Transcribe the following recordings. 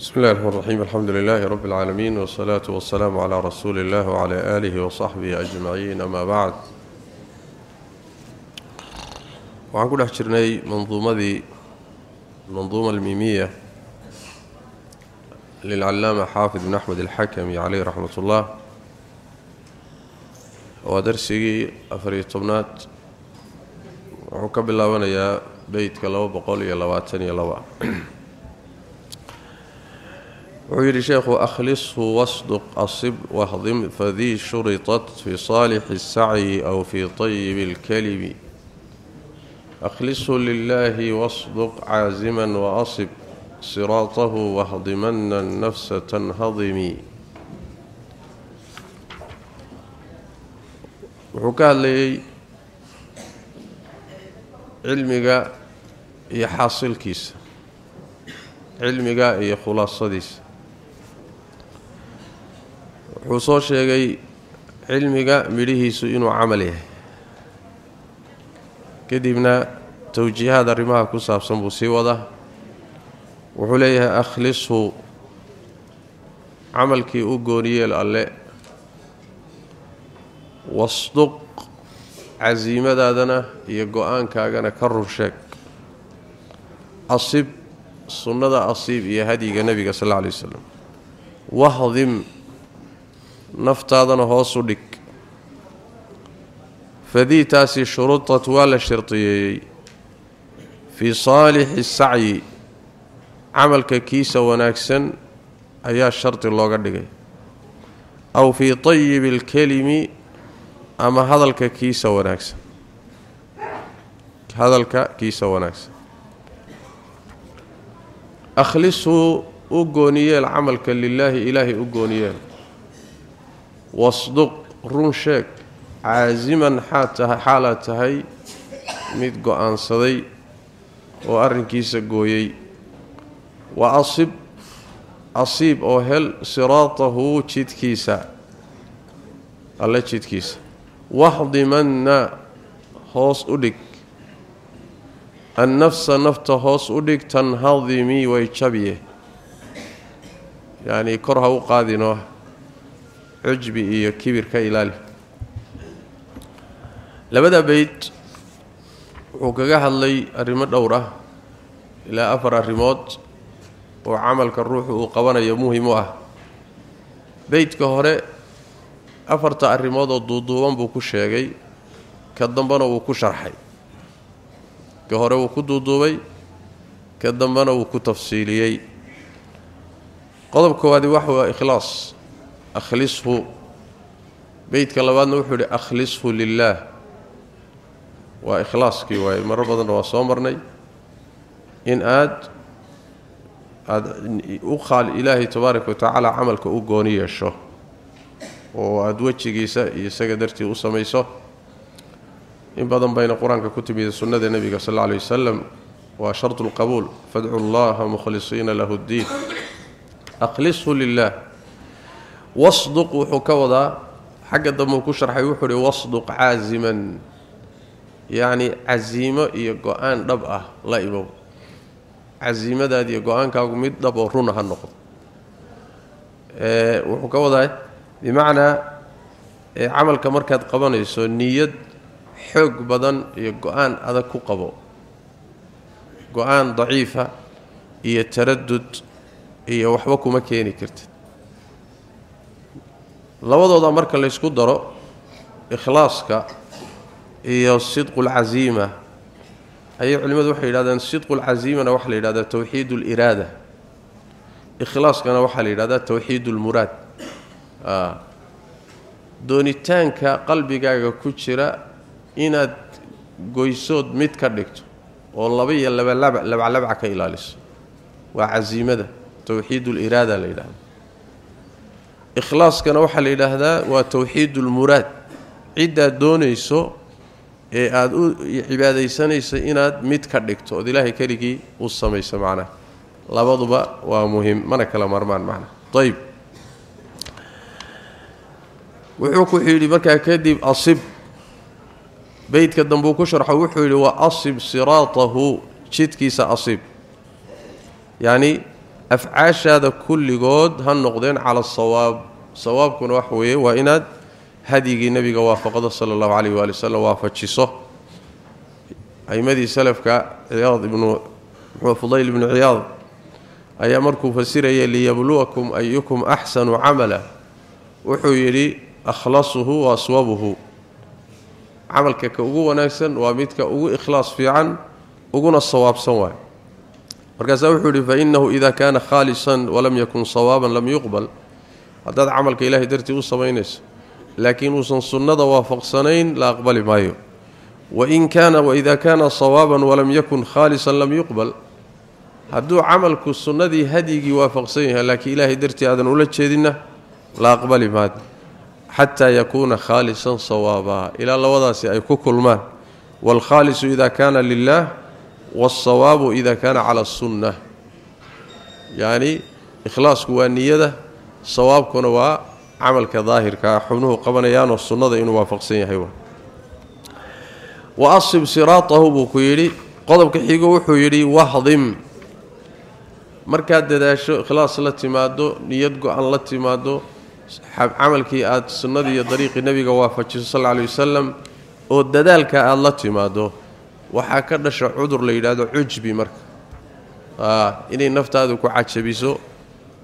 بسم الله الرحمن الرحيم الحمد لله رب العالمين والصلاة والسلام على رسول الله وعلى آله وصحبه أجمعين أما بعد وعن قول أحجرني منظومة ذي منظومة الميمية للعلامة حافظ بن أحمد الحكمي عليه رحمة الله ودرسي أفري طبنات وعقب الله ونيا بيت كلاو بقول يلواتن يلواتن عير شيخ أخلصه واصدق أصب واهضم فذي شرطت في صالح السعي أو في طيب الكلم. أخلصه لله واصدق عازما وأصب صراطه واهضمن النفس تنهضم. وكالي علمك يحصل كيس علمك يخلص صديس wuxuu soo sheegay cilmiga midhihiisu inuu camal yahay kadibna towjiihaad arrimaha ku saabsan buu sii wadaa wuxuu leeyahay akhlishu camalkii u gooniyeel alle wasduq casiimadaadana iyo go-aankaagana ka run asib sunnada asiib iyo hadyiga nebiga sal alla alay wahdim نفتادنا هوس ودك فذي تاسي شروطة ولا شرطي. في صالح السعي. عملك كيسا وناكسن. أيا شرط لوغا دغاي أو في طيب الكلم. أما هذا كيسا وناكسن. هذا كيسا وناكسن. اخلصوا اغنيه العمل كل لله اله اغنيه وصدق رون عازما حاتها حالتها ميد جو أنصدي. وارنكيسا غويي واصب أصيب أو هل صراطه تشيتكيسا الله تشيتكيسا واحضمن هوس أوديك. النفس نفته هوس أوديك تنهضمي ويتشبيه يعني كرهه قادنه cujbi iyo kibir ka ilaali labada beyd wuxuu kaga hadlay arrimo dhowr ah ilaa afar arrimood oo camalka ruuxu uu qabanayo muhim u ah beydka hore afarta arrimood oo duuduuban buu ku sheegay ka dambena wuu ku sharxay ka hore wuu ku duuduubay ka dambena wuu ku tafsiiliyey qodob koowaadi waxa waa ikhlaas akhlishu beydka labaadna wuxuu yidhi akhlishu lilaah waa ikhlaaskii waaye maro badanna waa soo marnay in aad aada u qaal ilaahay tabaaraka watacaala camalka u gooni yeesho oo aada wejigiisa iyo isaga dartii u samayso in badan bayna qur-aanka ku timida sunnada nebiga sal alla alay wasalam waa shardu lqabuul fadcu llaha mukhlisiina lahu ddiin akhlishu lilah wadaa xagga dambuu ku sharxay wuxuu uhi wasduq caasiman yacni casiimo iyo go-aan dhab ah la imow casiimadaad iyo go-aankaagu mid dhab oo runa ha noqdo wuxuu ka wadaa bimacnaa camalka markaad qabanayso niyad xoog badan iyo go-aan adag ku qabo go-aan daciifa iyo taradud iyo waxba kuma keeni kartid labadooda marka laysku daro ikhlaaska iyo sidqulcasiima ayay culimmadu waxay yidhahdeen sidqulcasiimana waxaa la yidhahdaa towxiid uliraada ikhlaaskana waxaa la yidhahdaa towxiid ulmuraad doonitaanka qalbigaaga ku jira inaad goysood mid ka dhigto oo laba iyo labalaba labaclabca ka ilaaliso waa casiimada towxiid uliraada la yidhahda إخلاص كان وحا لا اله الا الله وتوحيد المراد. عيد دونيسو اي آد عباديسنيس اناد ميد كدغتو الله كلغي أو سميس معنا. لبدوا ومهم. ما كلا مرمان معنا. طيب. وحكو خيلي بركا كديب اصب بيت قدام بو كشرح وحو واصب صراطه. شتكيس اصب يعني noqdeen cala asawaab sawaabkuna wax weeye waa inaad hadyigii nebiga waafaqdo sala allahu calayh waali wasalam waafajiso aimadii salafka ciyaad ibnu muxuu fudayl ibnu ciyaad ayaa markuu fasirayay liyabluwakum ayukum axsanu camala wuxuu yidhi akhlasuhu wa aswabuhu camalka ka ugu wanaagsan waa midka ugu ikhlaas fiican uguna sawaabsan waay مركز فإنه إذا كان خالصا ولم يكن صوابا لم يقبل. هذا عمل كاله درتي وسمينس لكن وصن سنده وافق سنين لا أقبل مايو وإن كان وإذا كان صوابا ولم يكن خالصا لم يقبل. هذا عملك سنده هدي وافق سنها لكن اله درتي ادن ولا جيدنا لا أقبل مايو حتى يكون خالصا صوابا. إلى الله وضع لوداسي ككل ككلما والخالص إذا كان لله yacni ikhlaasku waa niyada sawaabkuna waa camalka daahirkaa xubnuhu qabanayaanoo sunnada inuu waafaqsan yahay wa asib siraatahu buu ku yidhi qodobka xigo wuxuu yidhi wahdim markaad dadaasho ikhlaas la timaado niyad go-an la timaado camalkii aada sunnadii iyo dariiqii nebiga waafajiso sal lla alay wasalam oo dadaalka aada la timaado waxaa ka dhasha cudur la yidhaahdo cujbi marka inay naftaadu ku cajabiso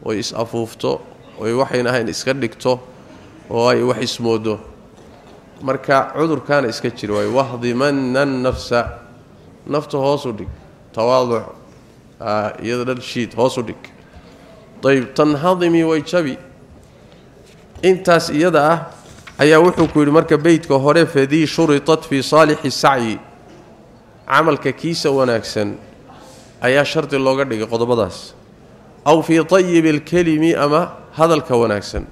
oy is-afuufto oy waxayn ahayn iska dhigto oo ay wax ismoodo marka cudurkaana iska jira waayo wahdimanna nafsa nafta hoos u dhig tawaaduc iyada dhan shiid hoos u dhig ayb tanhadimi way jabi intaas iyada ah ayaa wuxuu ku yidhi marka beytka hore fadii shuritat fii saalixi sacyi عمل كيسا وناكسن ايا شرط لوغا دغي قودوباداس أو في طيب الكلم أما هذا الكوناكسن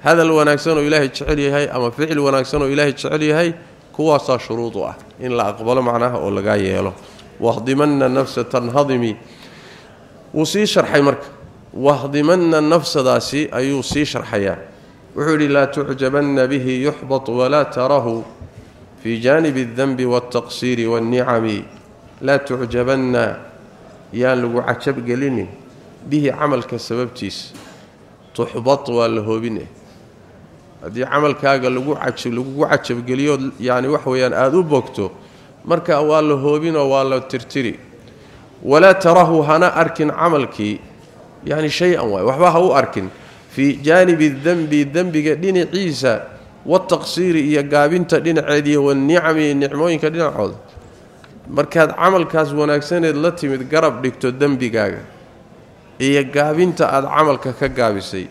هذا الوناكسن إلى الله هاي أما فعل وناكسن إلى الله هاي يحيى شروطها. اسا إن لا أقبل معناها أو لغا ييلو واهدمن النفس تنهضمي وصي شرحي مرك. واهضمن النفس داسي أي وصي شرحي وحول لا تعجبن به يحبط ولا تره. في جانب الذنب والتقصير والنعم. لا تعجبن يا لوعجب قليني. به عملك سببتيس تحبط والهوبني. ادي عملك قال لو عجب لو عجب قليو يعني وحويان ادو بوكتو. marka waa la hoobin oo waa la tirtiri wala tarahu يعني شيئا amalki هو أركن. في جانب الذنب arkin fi عيسى. Wataqsiiri iyo gaabinta dhinaceediiyo wanicami nicmooyinka dhinacooda markaad camalkaas wanaagsaneed la timid garab dhigto dembigaaga iyo gaabinta aada camalka ka gaabisay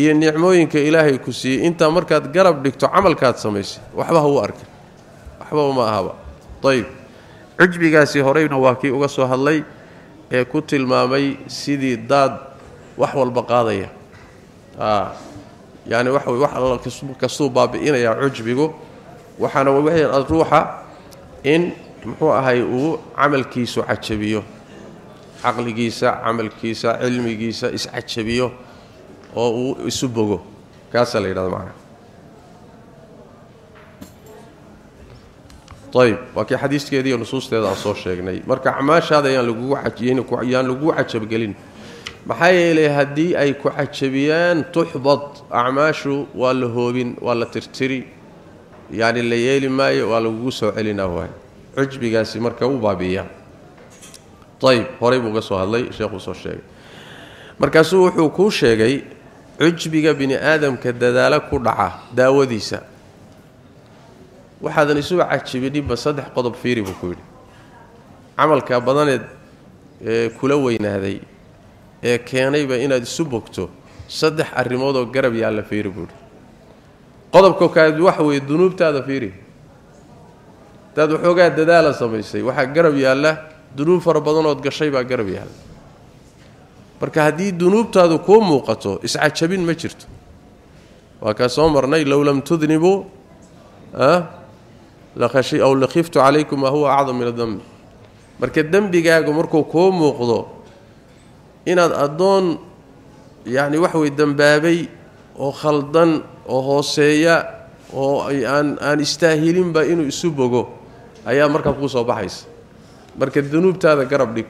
iyo nicmooyinka ilaahay ku siiyey intaa markaad garab dhigto camalkaad samaysay waxba ha u arkin waxbaba ma ahaba ayb cujbigaasi horeyna waa kii uga soo hadlay ee ku tilmaamay sidii daad wax walba qaadaya yani wax way wax alla kastuu baabi'inayaa cujbigu. Waxaana wixii ruuxa in muxuu ahay uu camalkiisu cajabiyo. Caqligiisa camalkiisa cilmigiisa iscajabiyo oo uu isu bogo. Kaasaa la yidhahda macnaha ayb waa kii xadiiskeediiyo nusuusteeda aan soo sheegnay. Marka acmaashaada yaan lagugu ayaan lagugu cajabgelin maxaa yeelay haddii ay ku cajabiyaan tuxbad acmaashu waa la hoobin waa la tirtiri yacni la yeeli maayo waa lagugu soo celinaa waay cujbigaasi marka u baabiiyaa ayb horey buu uga soo hadlay sheekhuu soo sheegay markaasuu wuxuu kuu sheegay cujbiga bini aadamka dadaalo ku dhaca daawadiisa waxaadan isuga cajibidhinba saddex qodob fiiri buu ku yidhi camalka badaneed ee kula weynaaday ee keenayba inaad isu bogto saddex arrimoodoo garab yaalla fiiri buu yidhi qodobka kaad waxa weeye dunuubtaada fiiri hadaad waxoogaa dadaala samaysay waxaa garab yaalla dunuub fara badanood gashay baa garab yaalla marka haddii dunuubtaadu kuu muuqato iscajabin ma jirto waa kaa soo marnay low lam tudnibuu aw lakhiftu calaykum maa huwa acdam min adambi marka dembigaagu markuu kuu muuqdo inaad addoon yacni wax wey dembaabay oo khaldan oo hooseeya oo aan aan istaahilinba inuu isu bogo ayaa markaa kuu soo baxaysa. Marka dunuubtaada garab dhig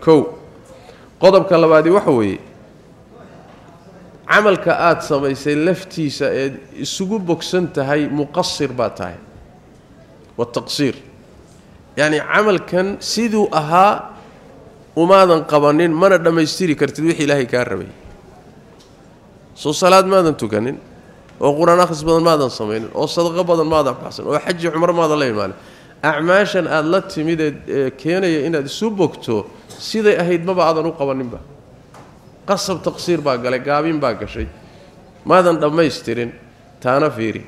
qodobka labaadi waxa weeye camalka aada samaysay laftiisa eed isugu bogsan tahay muqasir baa tahay. Wataqsiir yacni camalkan siduu ahaa umaadan qabanin mana dhammaystiri kartid wixii ilaahay kaa rabay soo salaad maadan tukanin oo qur-aan akhris badan maadan samaynin oo sadaqo badan maadan baxsan oo xaji cumro maadan la imaanin acmaashan aada la timid ee keenaya inaad isu bogto siday ahayd maba aadan u qabaninba qasab taqsiir baa galay gaabin baa gashay maadan dhammaystirin taana fiiri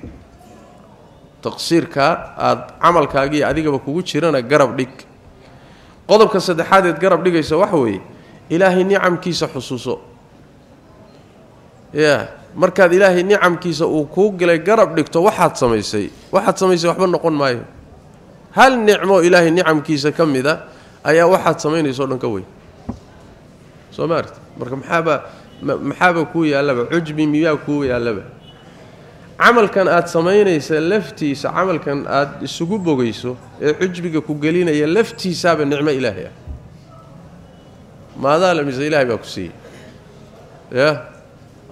taqsiirkaa aada camalkaagiiyo adigaba kugu jirana garab dhig qodobka saddexaadeed garab dhigaysa waxa weeye ilaahay nicamkiisa xusuuso ya markaad ilaahay nicamkiisa uu kuu galay garab dhigto waxaad samaysay waxaad samaysay waxba noqon maayo hal nicmo ilaahay nicamkiisa ka mid a ayaa waxaad samaynaysa o dhan ka weyn soo ma arti marka maxaaba maxaaba kuu yaallaba cujbi miyaa kuu yaallaba camalkan aada samaynaysa laftiisa camalkan aada isugu bogayso ee cujbiga ku gelinaya laftiisaaba nicmo ilaahay ah maadaa lamise ilaahay baa ku siiyey ya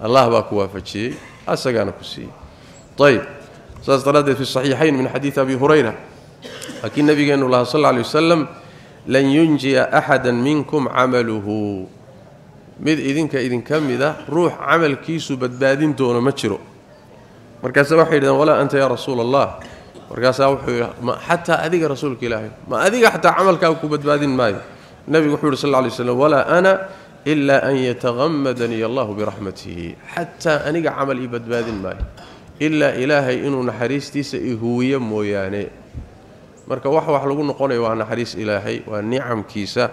allah baa ku waafajiyey asagaana ku siiyey ayb saas daraaddeed fi saxiixayn min xadiidi abi hurayra laakiin nabigeenu laha sal lla lay wasalam lan yunjiya axada minkum camaluhu mid idinka idinka mida ruux camalkiisu badbaadin doono ma jiro markaasa waxay yidhahdeen walaa anta yaa rasuula allah markaasaa wuxuu yidhi ma xataa adiga rasuulka ilaahay ma adiga xataa camalkaaga ku badbaadin maayo nebigu wuxuu yidhi sal lla lay slam walaa ana ilaa an yataqamadanii allahu biraxmatihi xataa aniga camal ii badbaadin maayo ilaa ilaahay inuu naxariistiisa ihuwiyo mooyaane marka wax wax lagu noqonayo waa naxariis ilaahay waa nicamkiisa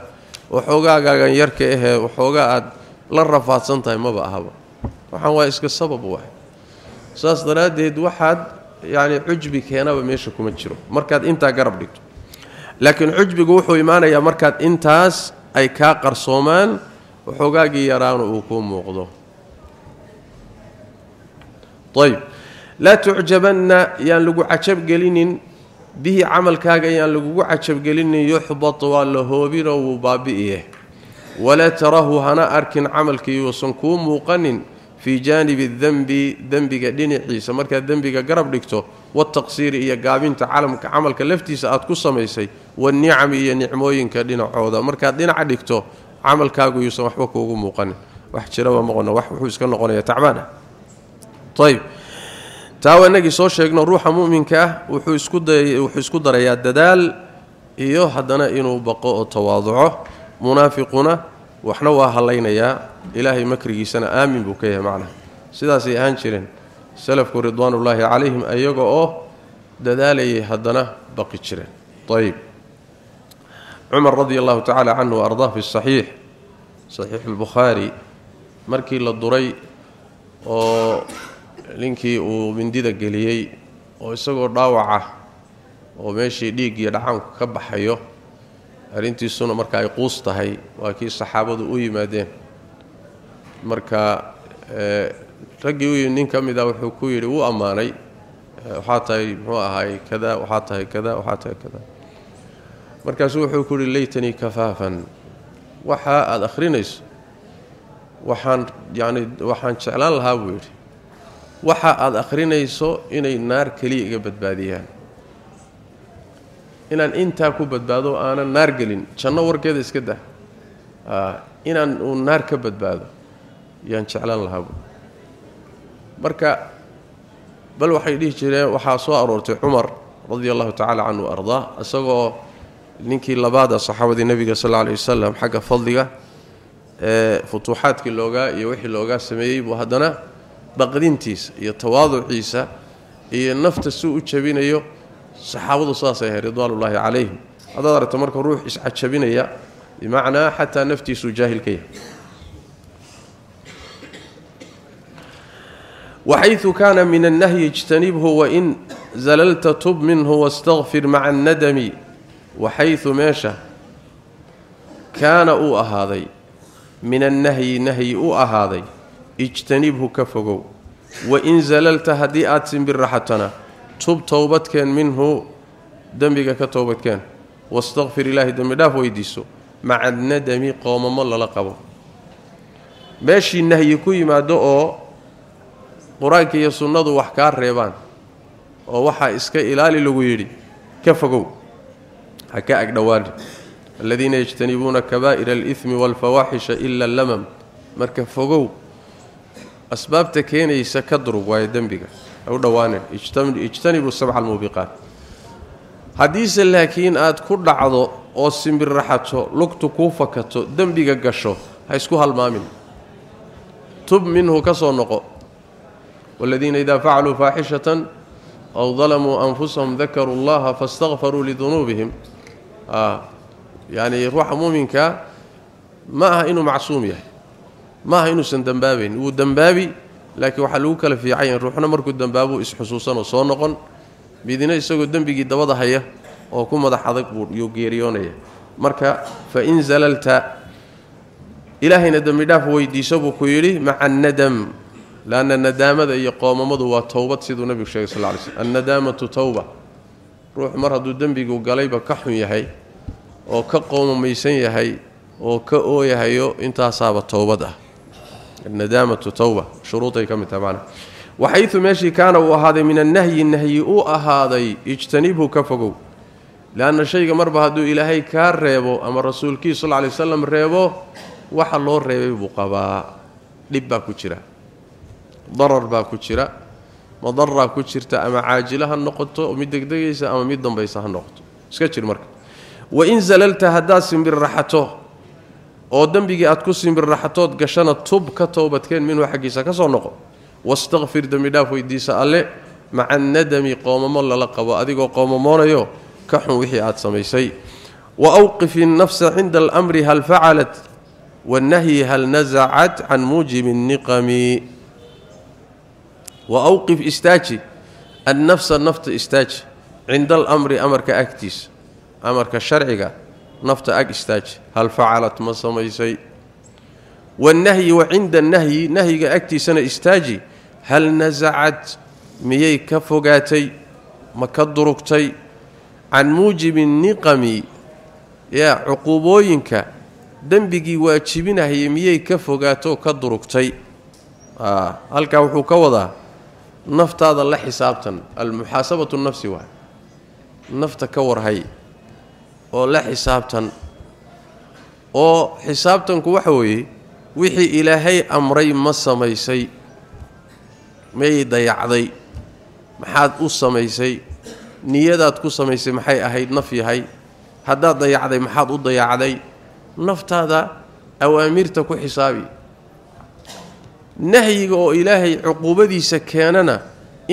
waxoogaagaagan yarka ahee waxoogaa aad la rafaadsan tahay maba ahaba waxaan waa iska sabab waay saas daraaddeed waxaad yacni cujbi keenaba meesha kuma jiro markaad intaa garab dhigto laakiin cujbigu wuxuu imaanayaa markaad intaas ay kaa qarsoomaan waxoogaagii yaraana uu kuu muuqdo ayb laa tucjabanna yaan lagu cajabgelinin bihi camalkaaga yaan lagugu cajabgelinin yuxbat waa la hoobinoo wuu baabi'iye walaa tarahu hana arkin camalkii yuusan kuu muuqanin fii jaanibi dembi dembiga dhinaciisa markaad dembiga garab dhigto wataqsiiri iyo gaabinta calamka camalka laftiisa aad ku samaysay wanicami iyo nicmooyinka dhinacooda markaad dhinaca dhigto camalkaagu yuusan waxba kuugu muuqanin wax jiraba maqono wax wuxuu iska noqonaya tacbaana ayb taa waa inagii soo sheegno ruuxa mu'minka ah wuxuu isku darayaa dadaal iyo haddana inuu baqo oo tawaaduco munaafiquna waxna waa hallaynayaa ilaahay makrigiisana aamin buu ka yahay macnaha sidaasay ahaan jireen salafku ridwaanullaahi calayhim iyaga oo dadaalayay haddana baqi jireen ayb cumar radi allahu tacaala canhu wa ardaa fi saxiix saxiix albukhaari markii la duray oo ninkii uu mindida geliyey oo isagoo dhaawaca oo meeshii dhiig iyo dhacaanku ka baxayo arrintiisuna marka ay quus tahay waa kii saxaabadu u yimaadeen marka raggii nin ka mid a wuxuu ku yidhi wuu ammaanay waxaa tahay muxuu ahaay kada waxaa tahay kada waxaa tahay kada markaasuu wuxuu ku yidhi laytanii kafaafan waxa aada akhrinayso waxaan yacni waxaan jeclaan lahaa buu yidhi waxa aada akhrinayso inay naar keliya iga badbaadiyaan inaan intaa ku badbaado aanan naar gelin janno warkeeda iska dah inaan uu naar ka badbaado yaan jeclaan lahaa buu marka bal waxay dhihi jireen waxaa soo aroortay cumar radia allahu tacaala canhu ardaa isagoo ninkii labaada saxaabadii nebiga sal alla alay wasalam xagga fadliga ee futuuxaadkii loogaa iyo wixii loogaa sameeyey buu haddana baqdintiisa iyo tawaaduciisa iyo nafta suu u jabinayo صحابته صاصه رضوان الله عليهم اضر تمرك روح اس عجبنيا بمعنى حتى نفتي سجاه جاهل وحيث كان من النهي اجتنبه وان زللت تب منه واستغفر مع الندم وحيث ماشى كان أو اهادي من النهي نهي أو اهادي اجتنبه كفغو وان زللت هديات بالراحتنا توب توبت كان منه ذنبك كتوبت كان واستغفر الله ذنبك دا فويديسو مع الندم قوم الله لا لقب ماشي النهي كوي ما دو أو قرآنك يا سنه وحكار كا ريبان أو وخا اسك الىالي لو ييري كفغو حكا الذين يجتنبون كبائر الإثم والفواحش إلا اللمم. مركه فغو اسبابته كينيسا كدرو واي u dhowaanin ijtanibuu sabca almuubiqaat haddiise laakiin aad ku dhacdo oo simbirraxato lugtu kuu fakato dembiga gasho ha isku halmaamin tub minhu ka soo noqo waaladiina idaa facaluu faaxishatan aw dalamuu anfusahum dakaruu allaha faاstakfaruu lidunuubihim yacni ruuxa muuminkaa ma aha inuu macsuum yahay ma aha inuusan dembaabayn wuu dembaabi laakiin waxaa lagu kala fiican yahay ruuxna markuu dembaabuu isxusuusanoo soo noqon midina isagoo dembigii dabada haya oo ku madax adag buu yuu geeriyoonaya marka fa in zalalta ilaahayna dembi dhaaf weydiiso buu ku yidhi maca annadam leanna nadaamada iyo qoomamadu waa towbad siduu nebigu sheegay sal ly slm annadaamatu towba ruux mar hadduu dembigu galayba ka xun yahay oo ka qoomamaysan yahay oo ka ooyahayo intaasaaba towbad ah الندامة توبة. شروطي كم تبعنا. وحيث ماشي كان وهذا من النهي النهي أو هذا اجتنبه كفغو لأن الشيء مر بهدو إلهي كاريبو ام كي صلى الله عليه وسلم ريبو وحا لو ريبي بقبا دبا كجرا ضرر با كجرا مضرة كجرت ام عاجلة النقطه ام دغدغيسه ام ميدنبيسه النقطه اسك جير مره وإن زللت هداس بالراحته oo dembigii aad ku simbirraxatood gashana tub ka toobadkeen minhu xaggiisa ka soo noqo wastakfir dembi dhaaf weydiisa alle maca annadami qoomamo lala qabo adigoo qoomamoonayo ka xun wixii aad samaysay wa awqif innafsa cinda almri hal facalat wannahyi hal nasacat can muujibi nniqami wa awqif istaaji annafsa nafta istaaji cinda alamri amarka agtiisa amarka sharciga نفت اجستاج هل فعلت ما سميسي والنهي وعند النهي نهي أكتي سنة استاجي هل نزعت ميي كفوقاتي ما كدرقتي عن موجب النقمي يا عقوبوينك. دنبغي واجبنا هي ميي كفوقاتو كدرقتي آه هلكا و هو كودا نفط هذا لحسابتن المحاسبة النفسية. نفط كور هي oo la xisaabtan oo xisaabtanku waxa weeye wixii ilaahay amray ma samaysay mayay dayacday maxaad u samaysay niyadaad ku samaysay maxay ahayd naf yahay haddaad dayacday maxaad u dayacday naftaada awaamirta ku xisaabi nahyiga oo ilaahay cuquubadiisa keenana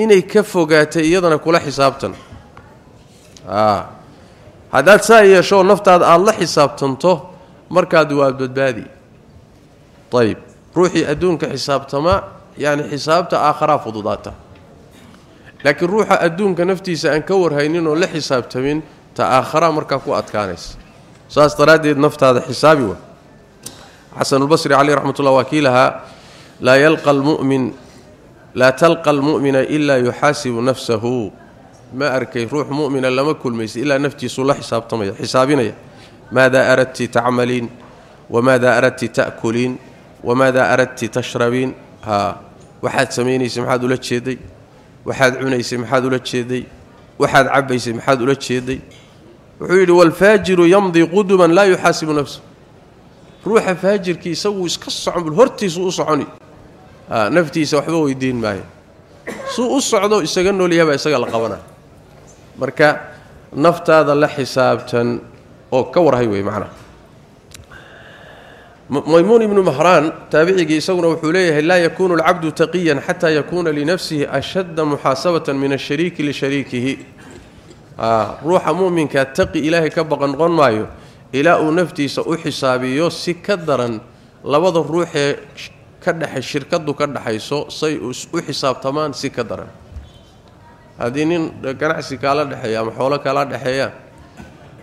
inay ka fogaatay iyadana kula xisaabtan haddaad saa yeeshoo naftaada aada la xisaabtanto markaad waad badbaadi ayib ruuxii adduunka xisaabtamaa yacni xisaabta aakharaa fududaata laakiin ruuxa adduunka naftiisa aan ka warhaynin oo la xisaabtamin ta aakharaa markaa ku adkaanaysa saas daraaddeed naftaada xisaabi wa xasanulbasri caleyh raxmat ullah waa kii lahaa laa yalqa almu'min laa talqa almu'mina ilaa yuxaasibu nafsahu ما أركي روح مؤمنا لما كل ميس إلا نفتي صلح حسابتم حسابينيا ماذا أردت تعملين؟ وماذا أردت تأكلين؟ وماذا أردت تشربين؟ ها واحد سميني سمحاد ولا جيدي واحد عني سمحاد ولا تشيدي؟ واحد عبي سمحاد ولا تشيدي؟ وحيد والفاجر يمضي قدما لا يحاسب نفسه. روح الفاجر كي يسوي يسكصعن بالهرتي سو صعني نفتي سوحبه ويدين ماي سوء صعدو اسغنوليه با اسغ لا قبنا. Marka naftaada la xisaabtan oo ka warhay wey macnaha maymuun ibnu mahraan taabicigii isaguna wuxuu leeyahay laa yakuunu alcabdu taqiyan xataa yakuuna linafsihi ashadda muxaasabatan min ashariiki lishariikihi ruuxa mu'minkaa taqi ilaahay ka baqan noqon maayo ilaa uu naftiisa u xisaabiyo si ka daran labada ruuxee ka dhexe shirkadu ka dhexayso say u xisaabtamaan si ka daran haddii nin ganacsi kaala dhexeeya ama xoolo kaala dhexeeyaan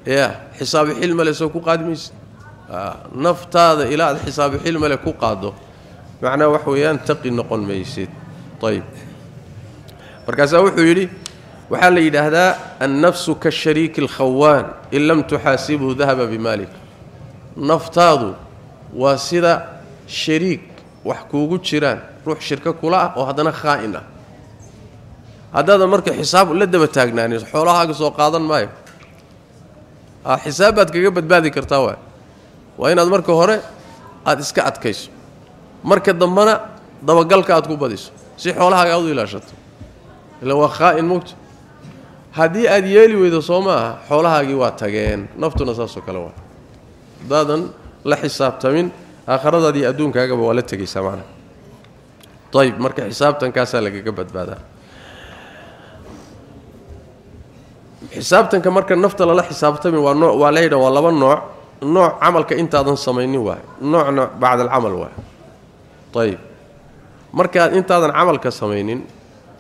ya xisaabi xil male soo ku qaadi mayse naftaada ilaa aad xisaabi xil male ku qaado macnaha wax weeyaan taqi noqon maysid ayb markaasaa wuxuu yidhi waxaa la yidhaahdaa annafsu kashariiki alkhawaan in lam tuxaasibhu dahaba bimaalik naftaadu waa sida shariik wax kuugu jiraan ruux shirko kula ah oo haddana khaa'in ah haddaadan marka xisaab la daba taagnaanin xoolahaaga soo qaadan maayo xisaab baad kaga badbaadi kartaa waay waa inaad marka hore aada iska adkayso marka dambena dabagalka aad ku badiso si xoolahaaga aad u ilaashato ila waa khaa'in mugta haddii aad yeeli weydo soo ma aha xoolahaagii waa tageen naftuna saasoo kale waa haddaadan la xisaabtamin aakhiradaadii adduunkaagaba waa la tegaysaa macnaha ayib marka xisaabtankaasaa lagaga badbaadaa xisaabtanka marka nafta lala xisaabtami waa noo waa layidha waa laba nooc nooc camalka intaadan samaynin waay noocna bacda alcamal waay ayib markaad intaadan camalka samaynin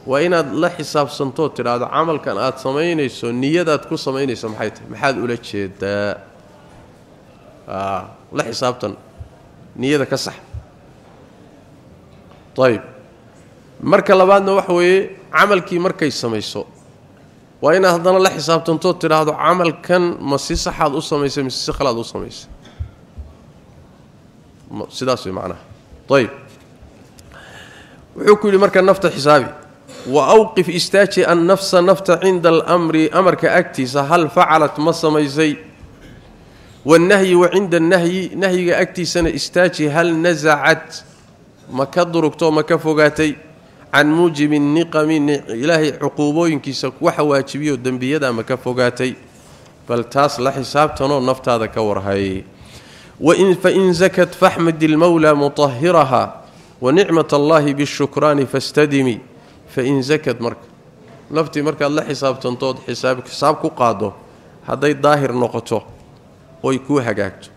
waa inaad la xisaabsantood tidhaahdo camalkan aad samaynayso niyadaad ku samaynayso maxay tahay maxaad ula jeedaa la xisaabtan niyada ka sax ayib marka labaadna waxa weeye camalkii markay samayso waa inaad haddana la xisaabtantood tidhaahdo camalkan ma si saxaad u samaysay mise si khalaad u samaysay sidaas way macnaha ayib wuxuu ku yidhi marka nafta xisaabi wa awqif istaaji annafsa nafta cinda almri amarka agtiisa hal facalat ma samaysay wannahyi wa cinda annahyi nahyiga agtiisana istaaji hal nasacat ma ka durugto ma ka fogaatay عن موجب النقم إله إلهي عقوبوينكيس وخا واجبيو دنبيده ما كفوغاتاي بل تاس لا حسابتنو نفتادا كورهي وان فإن زكت فاحمد المولى مطهرها ونعمة الله بالشكران فاستدمي. فإن زكت مرك لفتي مرك الله حساب تنطود حسابك حسابك قادو هذا ظاهر نقطه وي كو هاغاغتو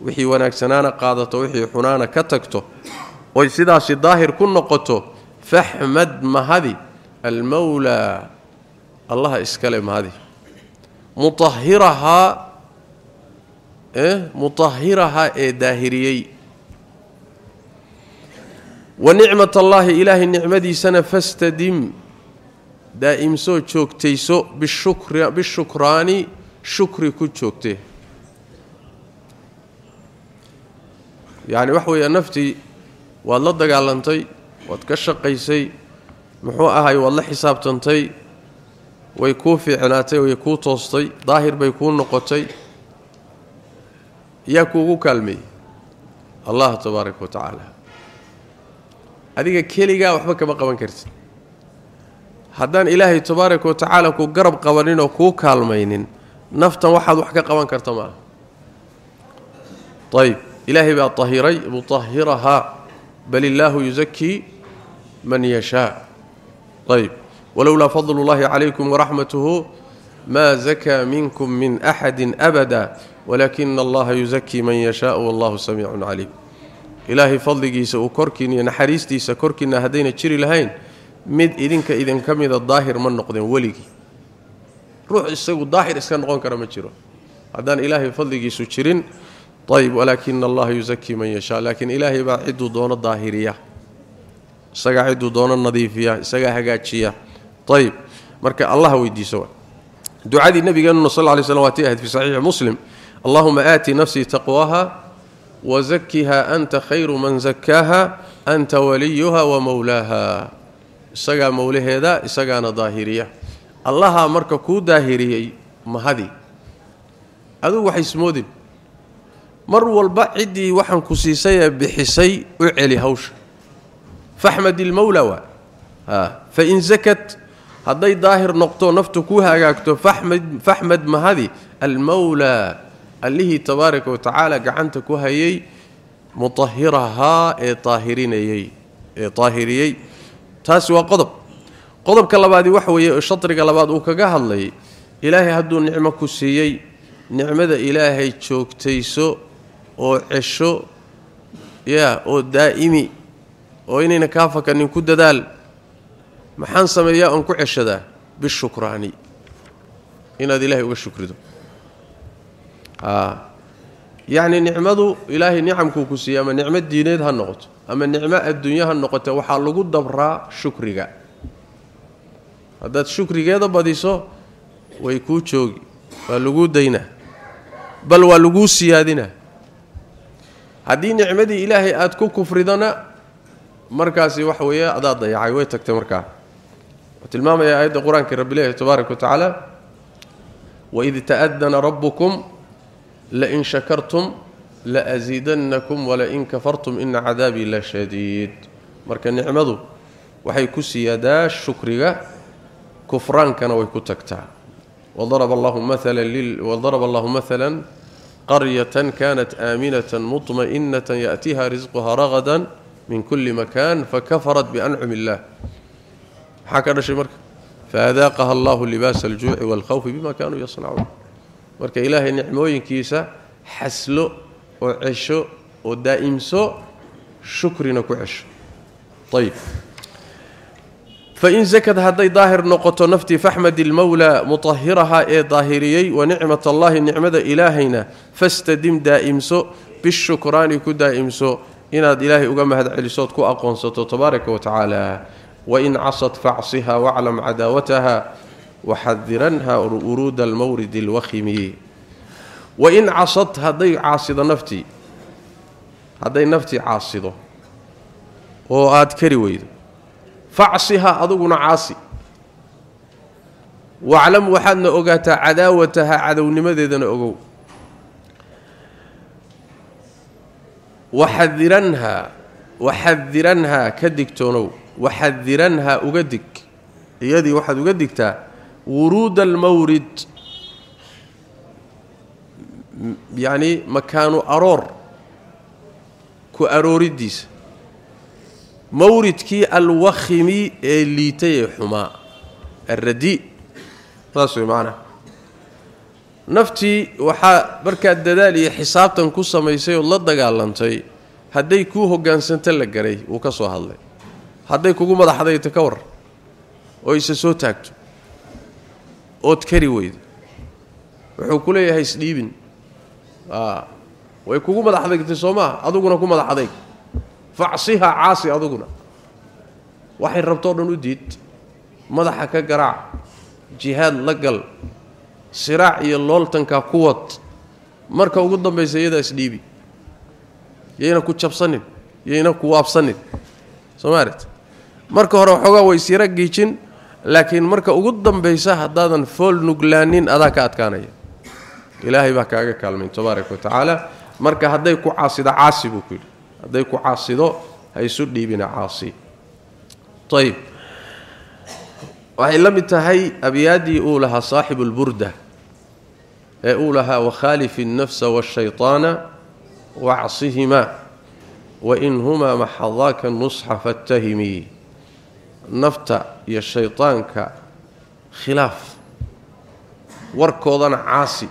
وخي وناغسانانا قادتو. وخي حنانا كتغتو وي سداسي ظاهر كن نقطه فاحمد ما هذه؟ المولى. الله اسكلم هذه. مطهرها إيه؟ مطهرها إيه داهريي. ونعمة الله اله النعمتي سنفستدم. دائم سو جوكتيسو بالشكر بالشكراني شكري كجوكتي يعني وحوي نفتي ولا لنطي. Waad ka shaqaysay muxuu ahay waad la xisaabtantay way kuu fiicnaatay way kuu toostay daahir bay kuu noqotay yaa kuugu kaalmeeyey allah tabaaraka wa tacaala adiga keligaa waxba kama qaban kartid haddaan ilaahay tabaaraka wa tacaala ku garab qabanin oo kuu kaalmaynin naftan waxaad wax ka qaban karta maaha ayb ilaahay baa tahiray mutahirahaa bal illaahu yusakii من يشاء. طيب. ولولا فضل الله عليكم ورحمته ما زكى منكم من أحد أبدا ولكن الله يزكي من يشاء والله سميع عليم. إلهي فضلكي سوكركن نحريستي سكركن هدينا جيري لهين. مد ايدنك ايدن كميد الظاهر من نقدن ولغي روح اسو الظاهر اسك نكون كرم جيرو هدان إلهي فضلكي سو جيرين طيب ولكن الله يزكي من يشاء لكن إلهي بعد دون الظاهرية. Isagaa ciduu doono nadiifiya isagaa hagaajiya ayb marka allah weydiiso ducadii nabigeenuna sal lay slm waatay ahayd fi saxiixi muslim allahuma aati nafsii taqwaha wazakiha anta khayru man zakaaha anta waliyuha wamowlaaha isagaa mowlaheeda isagaana daahiriya allahaa marka kuu daahiriyey mahadi adugu waxay ismoodin mar walba ciddii waxaan ku siisay ee bixisay u celi hawsha فاحمد المولى. ها فإن زكت هذي ظاهر نقطة نفتك هاغت فاحمد فاحمد ما هذه المولى اللي هي تبارك وتعالى جعنتك هي مطهرها إي طاهرين إي طاهريي تاس وقضب قضب. كلبادي وحوي الشطر كلباد أو كغه إلهي حد نعمة كسيي نعمة إلهي جوجتيسو أو عشو يا ودائمي oo inayna kaa fakanin ku dadaal maxaan sameeyaa oon ku ceshadaa bishukraani inaad ilaahay uga shukrido yacni nicmadu ilaahay nicamkuu ku siiyey ama nicmo diineed ha noqoto ama nicmo adduunye ha noqote waxaa lagu dabraa shukriga haddaad shukrigeeda badiso way kuu joogi waa laguu daynaa bal waa laguu siyaadinaa haddii nicmadii ilaahay aad ku kufridana markaasi waxa weeye adaa dayacay way tagtay markaa tilmaamaya aayadda qur-aanka rabbi leeyahy tabaaraka wa tacaala waid ta'adana rabbukum lain shakartum laasiidannakum walain kafartum ina cadaabii la shadiid marka nicmadu waxay ku siyaadaa shukriga kufraankana way ku tagtaa wadaraba allahu maala qaryatan kanat aaminatan muطma'inatan yaأtiha risquha ragada من كل مكان فكفرت بأنعم الله. حكى رشي مرك فأذاقها الله لباس الجوع والخوف بما كانوا يصنعون. مرك اله نعموين كيسا حسلو وعشو ودائم سو شكرنا كعش طيب. فإن زكت هذه ظاهر نقطة نفتي فاحمد المولى مطهرها اي ظاهريه ونعمة الله نعمة إلهينا. فاستدم دائم سو بالشكران كدائم سو. ان اد الله أو ما هذا علسوت كو اقون سوتو تبارك وتعالى. وإن عصت فعصها وعلم عداوتها وحذرنها ورود المورد الوخيم. وإن عصت هذي عاصده نفتي هذي نفتي عاصده. أو آد فعصها ادغنا عاصي. وعلم وحدنا اوغتا عداوتها عدو نمددنا اوغو وحذرنها وحذرنها كدكتونو وحذرنها أوغدك. يدي واحد أوغدكتا. ورود المورد. يعني مكانو أرور. كو مورد كي الوخمي ليتي حما الرديء. راسه معناه naftii waxaa markaad dadaal iyo xisaabtan ku samaysay ood la dagaalantay hadday kuu hoggaansanta la garay wuu ka soo hadlay hadday kugu madaxdayto ka war oo isa soo taagto ood kari weydo wuxuu ku leeyahay isdhiibin way kugu madaxdaygtay soo maaha aduguna ku madaxdayg facsiha caasi aduguna waxay rabtoo dhan u diid madaxa ka garaac jihaad la gal siraac iyo looltankaa ku wad marka ugu dambaysa iyadaa isdhiibi yayna ku jabsanin yayna ku waabsanin. Soo maaret marka hore waxoogaa way sira giijin laakiin marka ugu dambaysa haddaadan fool nuglaanin adaa ka adkaanaya. Ilaahay baa kaaga kaalmayn tabaaraka wa tacaala. Marka hadday ku caasido caasi buu ku yidhi. Hadday ku caasido ha isu dhiibina caasi. Ayb وهي لم تهي أبيادي اولها صاحب البردة اولها وخالف النفس والشيطان وعصهما وانهما محضاك النصح فاتهمي. نفتا يا شيطانك خلاف وركودن عاصي.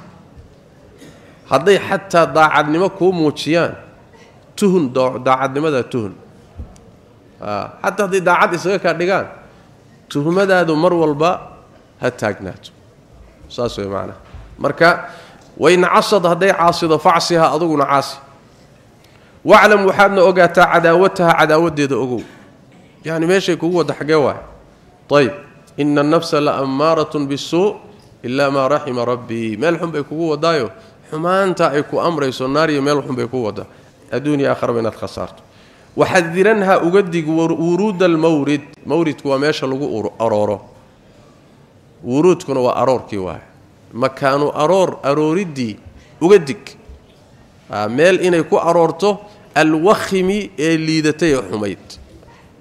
هدي حتى ضاعنمك موجيان تهن ضاعنمده تهن. آه، حتى دي ضاعت اسكا tuhmadaadu mar walba ha taagnaato saas way macnaha marka wain casad hadday caasido facsiha aduguna caasi waclam waxaadna ogaataa cadaawataha cadaawadeeda ogow yani meeshay kugu wadda xaggee waay ayb ina annafsa la ammaaratun bisuu ilaa maa raxima rabbii meel xun bay kugu wadaayo xumaanta ay ku amrayso naariyo meel xun bay kugu waddaa adduuniya aakharaba inaad khasaarto meesha lagu arooro wuruudkuna waa aroorkii waay makaanu aroor arooriddii uga dig meel inay ku aroorto alwakhimi ee liidatay ee xumayd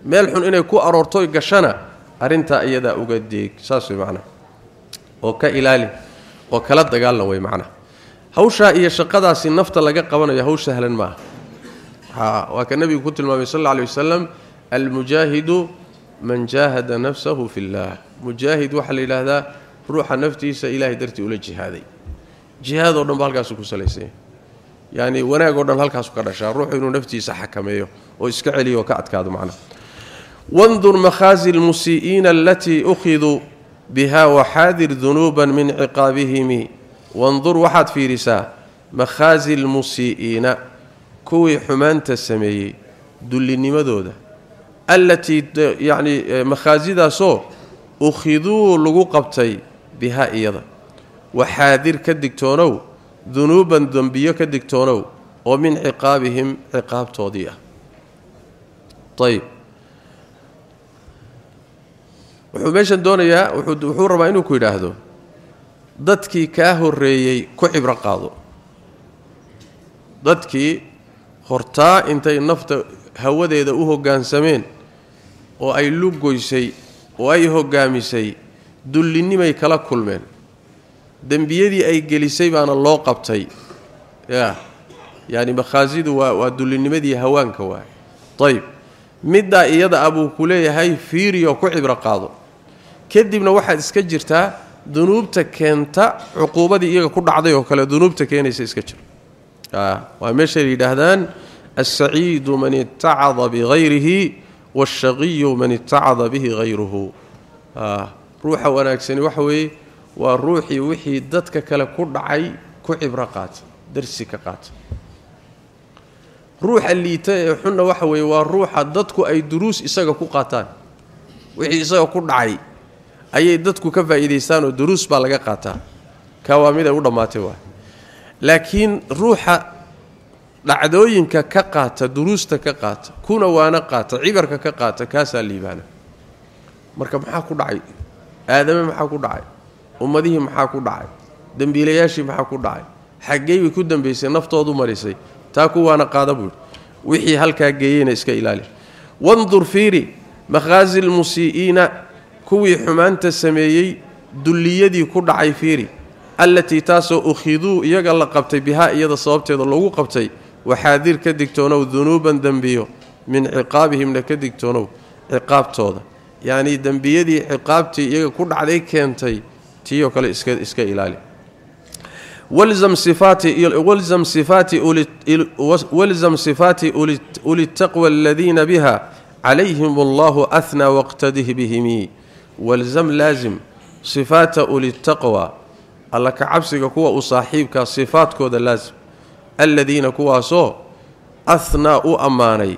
meel xun inay ku aroorto gashana arrintaa iyadaa uga deeg saas way macnaha oo ka ilaali oo kala dagaalan way macnaha hawshaa iyo shaqadaasi nafta laga qabanayo haw sahlan maaha ها وكنبي قلت لما صلى الله عليه وسلم المجاهد من جاهد نفسه في الله. مجاهد وحل إلى هذا روح نفسي إلى درتي إلى جهادي. جهاد ودن بالغاس كسليسه يعني وأنا غدن هلكاس كدشا روحي ونفسي سحكميو. أو اسكعليو كادكاد معنا. وانظر مخازي المسيئين التي أخذوا بها وحاذر ذنوبا من عقابهم. وانظر وحد في رسا مخازي المسيئين. كوي حمانت السمي دل نمدوده التي يعني مخازيدا سو اخذوا لو قبطي بها ايده وحاذر كدكتونو ذنوبا ذنبيه كدكتونو ومن عقابهم عقاب توديه طيب وحمشن دونيا وحو ربا انو كيداهدو ددكي كا هوريي كخبر قادو ددكي hortaa intay nafta hawadeeda u hoggaansameen oo ay lugoysay oo ay hoggaamisay dullinimay kala kulmeen dembiyadii ay gelisay baana loo qabtay ya yaani makhaasidu waa waa dullinimadii hawaanka waay ayb middaa iyada abuu ku leeyahay fiiriyo ku cibro qaado kadibna waxaad iska jirtaa dunuubta keenta cuquubadii iyaga ku dhacday oo kale dunuubta keenaysa iska jir man itacada bihi hayruhu ruuxa wanaagsani waxa weeye waa ruuxii wixii dadka kale ku dhacay ku cibro qaata darsi ka qaata ruuxa liita ee xunna waxa weeye waa ruuxa dadku ay duruus isaga ku qaataan wixii isaga ku dhacay ayay dadku ka faa'iidaystaan oo duruus baa laga qaataa kaa waa mid ay u dhammaatay waa laakiin ruuxa dhacdooyinka ka qaata duruusta ka qaata kuna waana qaata cibarka ka qaata kaasaa liibaana marka maxaa ku dhacay aadame maxaa ku dhacay ummadihii maxaa ku dhacay dembiilayaashii maxaa ku dhacay xaggey bay ku dambaysay naftoodu marisay taa kuwaana qaada buuhi wixii halkaa geeyeyna iska ilaali wandur fiiri makhaasi lmusii'iina kuwii xumaanta sameeyey dulliyadii ku dhacay fiiri allatii taasoo ukhiduu iyaga la qabtay bihaa iyada sababteeda loogu qabtay waxaadir ka digtoonow dunuuban dembiyo min ciqaabihimna ka digtoonow ciqaabtooda yacnii dembiyadii ciqaabtii iyaga ku dhacday keentay tiiyoo kale iska ilaali walzam sifaati walzam sifaati walzam sifaati uli taqwa aladiina biha calayhim allahu ahnaa waqtadih bihimi walzam laazim sifaata uli taqwa alla ka cabsiga kuwa u saaxiibkaa sifaadkooda laazim aladiina kuwaasoo ahnaa u ammaanay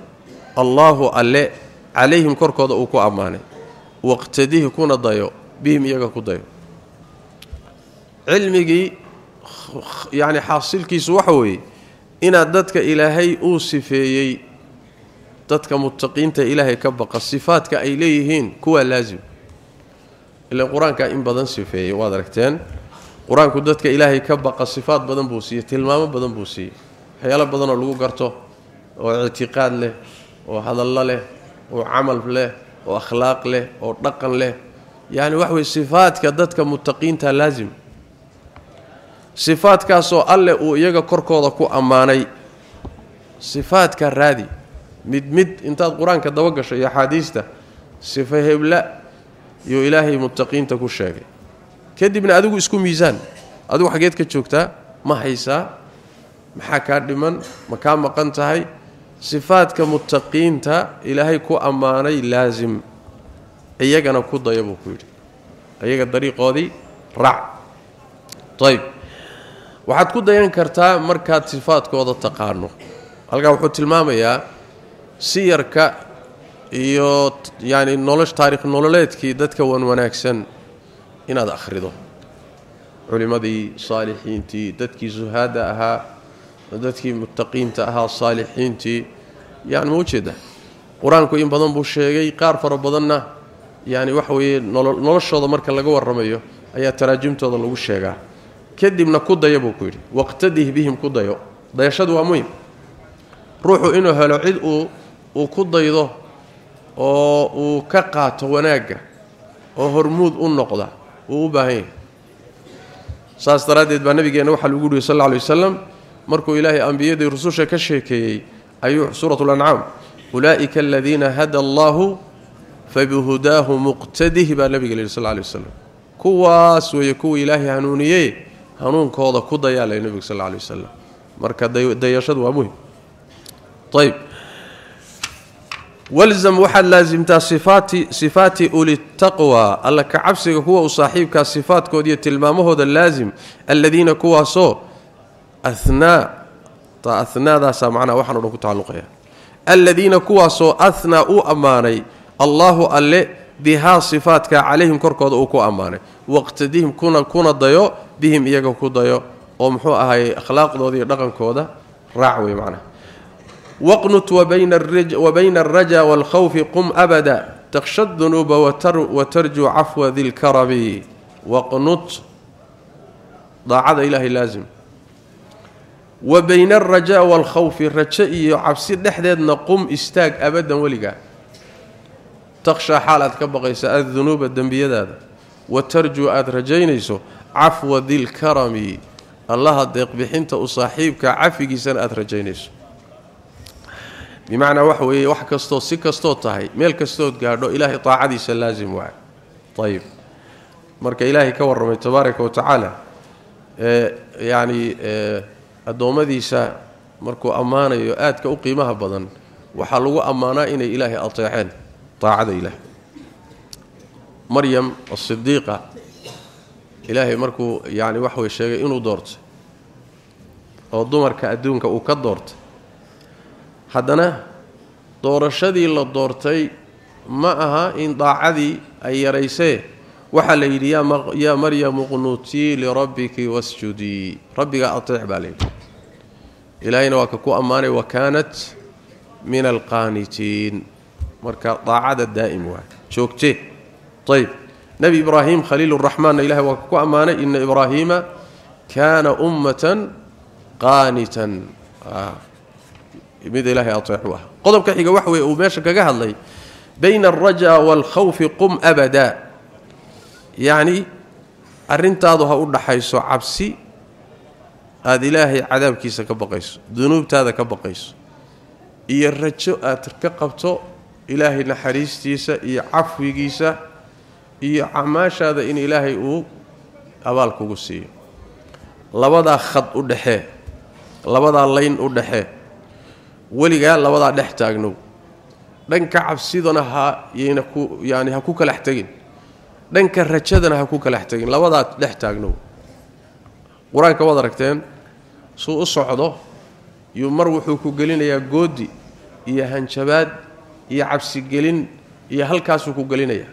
allaahu alle calayhim korkooda uu ku ammaanay waqtadihi kuna dayo bihim iyaga ku dayo cilmigii yacni xaasilkiisu waxa weeye inaad dadka ilaahay uu sifeeyey dadka muttaqiinta ilaahay ka baqa sifaadka ay leeyihiin kuwaa laazim ila qur-aankaa in badan sifeeyey waad aragteen qur-aanku dadka ilaahay ka baqa sifaad badan buu siiyey tilmaamo badan buu siiyey waxyaalo badanoo lagu garto oo ictiqaad leh oo hadallo leh oo camal leh oo akhlaaq leh oo dhaqan leh yacni waxa weye sifaadka dadka muttaqiinta laazim sifaadkaasoo alleh uu iyaga korkooda ku ammaanay sifaadka raadi mid mid intaad qur-aanka daba gasho iyo axaadiista sifa hebla yuu ilaahay muttaqiinta ku sheegay kadibna adigu isku miisaan adigu xageed ka joogtaa ma haysaa maxaa kaa dhiman ma kaa maqan tahay sifaadka muttaqiinta ilaahay ku ammaanay laasim iyagana ku daya buu ku yidhi iyaga dariiqoodii raac ayb waxaad ku dayan kartaa markaad sifaadkooda taqaano halkaa wuxuu tilmaamayaa siyarka iyo yacni nolosh taarikh nololeedkii dadka wan wanaagsan inaad akhrido culimmadii saalixiintii dadkii suhaada ahaa dadkii muttaqiinta ahaa saalixiintii yani ma ujeeda qur-aanku in badan buu sheegay qaar fara badanna yani waxa weeye noloshooda marka laga warramayo ayaa taraajimtooda lagu sheegaa kadibna ku daya buu ku yidhi waqtadih bihim ku dayo dayashadu waa muhim ruuxu inuu helo cid uu uu ku daydo oo uu ka qaato wanaagga oo hormuud u noqda uu u baahan yahay saas daraaddeed baa nabigeenna waxaa lagu yidhi sal lla alay wasalam markuu ilaahay ambiyadii rususha ka sheekeeyey ayuu suuratu lancaam ulaa'ika aladiina hada allaahu fabihudaahu muqtadih baa nabiga la yidhi sal alay wasalam kuwaas weeye kuwa ilaahay hanuuniyey hanuunkooda ku dayaa lay nebigu sal alla alay wasalam marka dayashadu waa muhim ayb walzam waxaad laasimtaa sifaati sifaati ulitaqwa alla ka cabsiga kuwa u saaxiibkaa sifaadkooda iyo tilmaamahooda laasim aladiina kuwaasoo ahnaa ta ahnaadaasaa macnaha waxaan o dhan ku tacalluqaya aladiina kuwaasoo ahnaa uu ammaanay allaahu alle bihaa sifaadka calayhim korkooda uu ku ammaanay waqtadihim kuna kuna dayo bihim iyaga ku dayo oo muxuu ahaayey akhlaaqdooda iyo dhaqankooda raac wey macnaha واقنت وبين الرج وبين الرجاء والخوف قم أبدا. تخشى الذنوب وتر وترجو عفو ذي الكرم. واقنت. ضاع هذا إلهي لازم وبين الرجاء والخوف الرجاء يعفس دحدد نقوم استاق أبدا ولغا تخشى حالتك بقيس الذنوب الذنبيهات وترجو ادرجينيسو عفو ذي الكرم. الله يدق بحنت صاحبك عفيسن ادرجينيسو bimacnaa waxa weeye wax kastoo si kastoo tahay meel kastood gaadho ilaahay taacadiisa laasim waay ayib marka ilaahay ka warramay tabaaraka wa tacaala yacni addoommadiisa markuu ammaanayo aadka u qiimaha badan waxaa lagu ammaanaa inay ilaahay ateeceen taacada ilaahay maryam asidiiqa ilaahay markuu yacni wax way sheegay inuu doortay oo dumarka adduunka uu ka doortay haddana doorashadii la doortay ma aha in daacadii ay yaraysee waxaa la yidhi yaa maryamu qnuutii lirabbiki wasjudii rabbigaa ateec baa layidhi ilaahayna waa ka ku ammaanay wa kaanat min alqaanitiin marka daacada daa'im waa joogte ayb nebi ibraahim khaliil raxmaanna ilahay waa ka ku ammaanay ina ibraahiima kaana ummatan qaanitan mid ilaahay ateecu ah qodobka xiga waxa weye uu meesha kaga hadlay bayna alrajaa waalkhawfi qum abada yacni arrintaadu ha u dhaxayso cabsi aada ilaahay cadaabkiisa ka baqayso dunuubtaada ka baqayso iyo rajo aad ka qabto ilaahay naxariistiisa iyo cafwigiisa iyo acmaashaada in ilaahay uu abaal kugu siiyo labadaa khad u dhexee labadaa layn u dhexee weligaa labadaa dhex taagnow. Dhanka cabsidana ha yayna ku yaani ha ku kalax tegin dhanka rajadana ha ku kalax tegin labadaa dhex taagnow. Qur'aanka aragteen suu u socdo yuu mar wuxuu ku gelinayaa goodi iyo hanjabaad iyo cabsigelin iyo halkaasuu ku gelinayaa.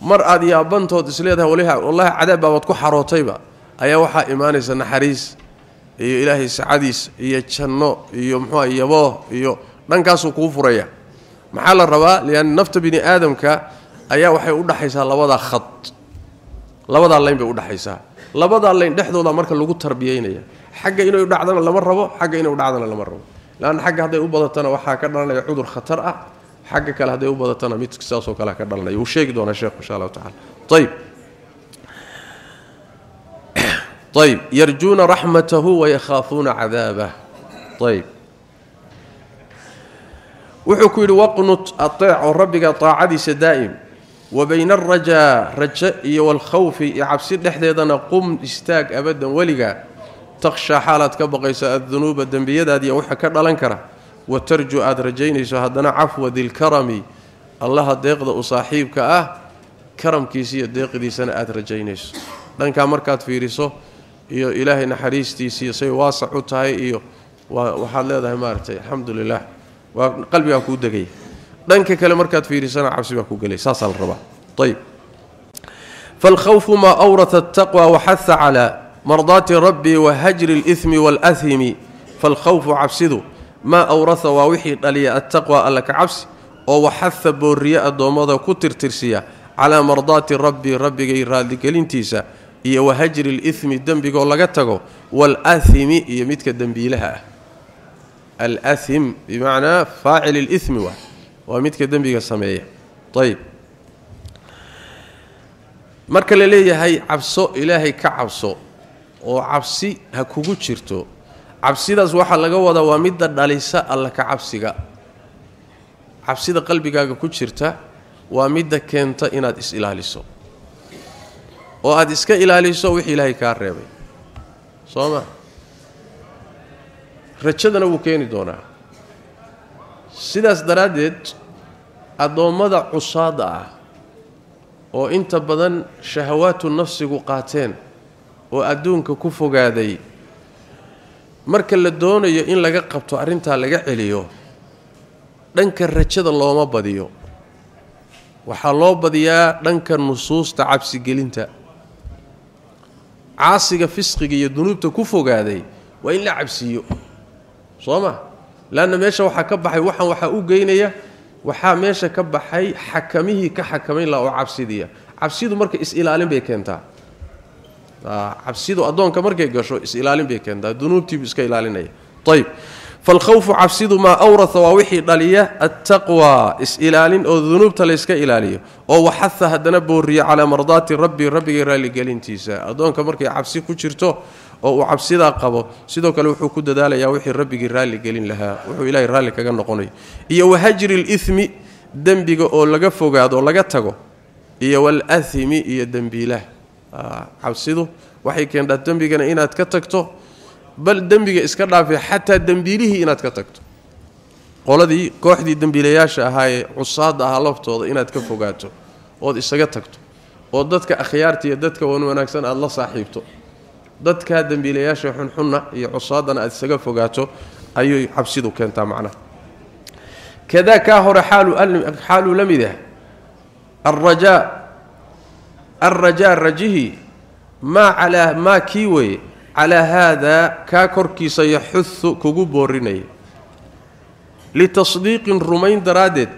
Mar aad yaabantood isleedahay wallaahi cadaab baabaad ku xarootayba. Ayaa waxaa imaanaysa naxariis iyo ilaahay sacadiis iyo janno iyo muxuua yaboo iyo dhankaasuu kuu furaya maxaa la rabaa lian nafta bini aadamka ayaa waxay u dhaxaysaa labadaa khad labadaa layn bay udhaxaysaa labadaa layn dhexdooda marka lagu tarbiyaynaya xagga inay udhacdana lama rabo xagga inay udhacdana lama rabo leanna xagga hadday u badatana waxaa ka dhalanaya cudur khatar ah xagga kale hadday u badatana mid saasoo kale ka dhalanaya wuu sheegi doonaa sheekhu insha allahu tacala ayb ayb yarjuuna raxmatahu wayakhaafuuna cadaabah ayb wuxuu ku طيب يرجون رحمته ويخافون عذابه. طيب. وحكوا له وقنط اطيع ربك طاعتي سدائم. وبين الرجاء رجاء والخوف يعبس دحديده قم استاق أبدا ولغا تخشى حالة كبقى يساء الذنوب الذنبيه هذه وحا كدلن كره وترجو آد رجين شهدنا عفو ذي الكرم. الله ديقده صاحبك آه كرمك سي ديقدي سنة آد رجينش دنكا مركات في فيريسو iyo ilaahay naxariistiisiiyo say waasac u tahay iyo waxaad leedahay maaragtay alxamdu lilah waa qalbigaa kuu degaya dhanka kale markaad fiirisana cabsi baa ku gelay saasaa la rabaa ayb maa awrata ataqwa waxaha calaa mardaati rabbi wa hajri اlihmi wاlahimi falkhawfu cabsidu maa awraha waa wixii dhaliya attaqwa alla ka cabsi oo waxaha booriye addoommada ku tirtirsiya calaa mardaati rabbi rabbigay raadligelintiisa iyo wahajri lihmi dembigoo laga tago waalahimi iyo midka dembiilaha ah alahim bimacnaa faacil ilihmi waa waa midka dembiga sameeya ayb marka la leeyahay cabso ilaahay ka cabso oo cabsi ha kugu jirto cabsidaas waxaa laga wadaa waa midda dhalisa alla ka cabsiga cabsida qalbigaaga ku jirta waa midda keenta inaad is-ilaaliso oo aada iska ilaaliso wixii ilaahay kaa reebay soo ma rajadana wuu keeni doonaa sidaas daraaddeed addoommada cusaada ah oo inta badan shahawaatu nafsigu qaateen oo adduunka ku fogaaday marka la doonayo in laga qabto arrintaa laga celiyo dhanka rajada looma badiyo waxaa loo badiyaa dhanka nusuusta cabsigelinta fogaaday waa in la cabsiiyo soo ma leanna meesha waxaa ka baxay waxaan waxaa u geynaya waxaa meesha ka baxay xakamihii ka xakamayn laha oo cabsidiya cabsidu marka is-ilaalin bay keentaa cabsidu addoonka markay gasho is-ilaalin bay keentaa dunuubtiibu iska ilaalinaya ayb falkhawfu cabsidu maa awraa waa wixii dhaliya attaqwa is-ilaalin oo dunuubta layska ilaaliyo oo waxaha haddana booriya calaa mardaati rabbi rabbigay raalligelintiisa addoonka markay cabsi ku jirto oo uu cabsidaa qabo sidoo kale wuxuu ku dadaalayaa wixii rabbigii raalligelin lahaa wuxuu ilahay raalli kaga noqonay iyo wahajri limi dembiga oo laga fogaado laga tago iyo walahimi iyo dembiilaha cabsidu waxay keentaa dembigana inaad ka tagto bal dembiga iska dhaafay xataa dembiilihii inaad ka tagto qoladii kooxdii dembiilayaasha ahaa ee cusaada ahaa laftooda inaad ka fogaato ood isaga tagto oo dadka akhyaarta iyo dadka wan wanaagsan aada la saaxiibto dadkaa dembiilayaasha xunxunna iyo cusaadana aad isaga fogaato ayay cabsidu keentaa macnaha kadaa kaa hore xaaluu la mid ah alrajaa alrajaa rajihii maa calaa maa kii weeye calaa haadaa kaa korkiisa yaxudu kugu boorinaya litasdiiqin rumayn daraaddeed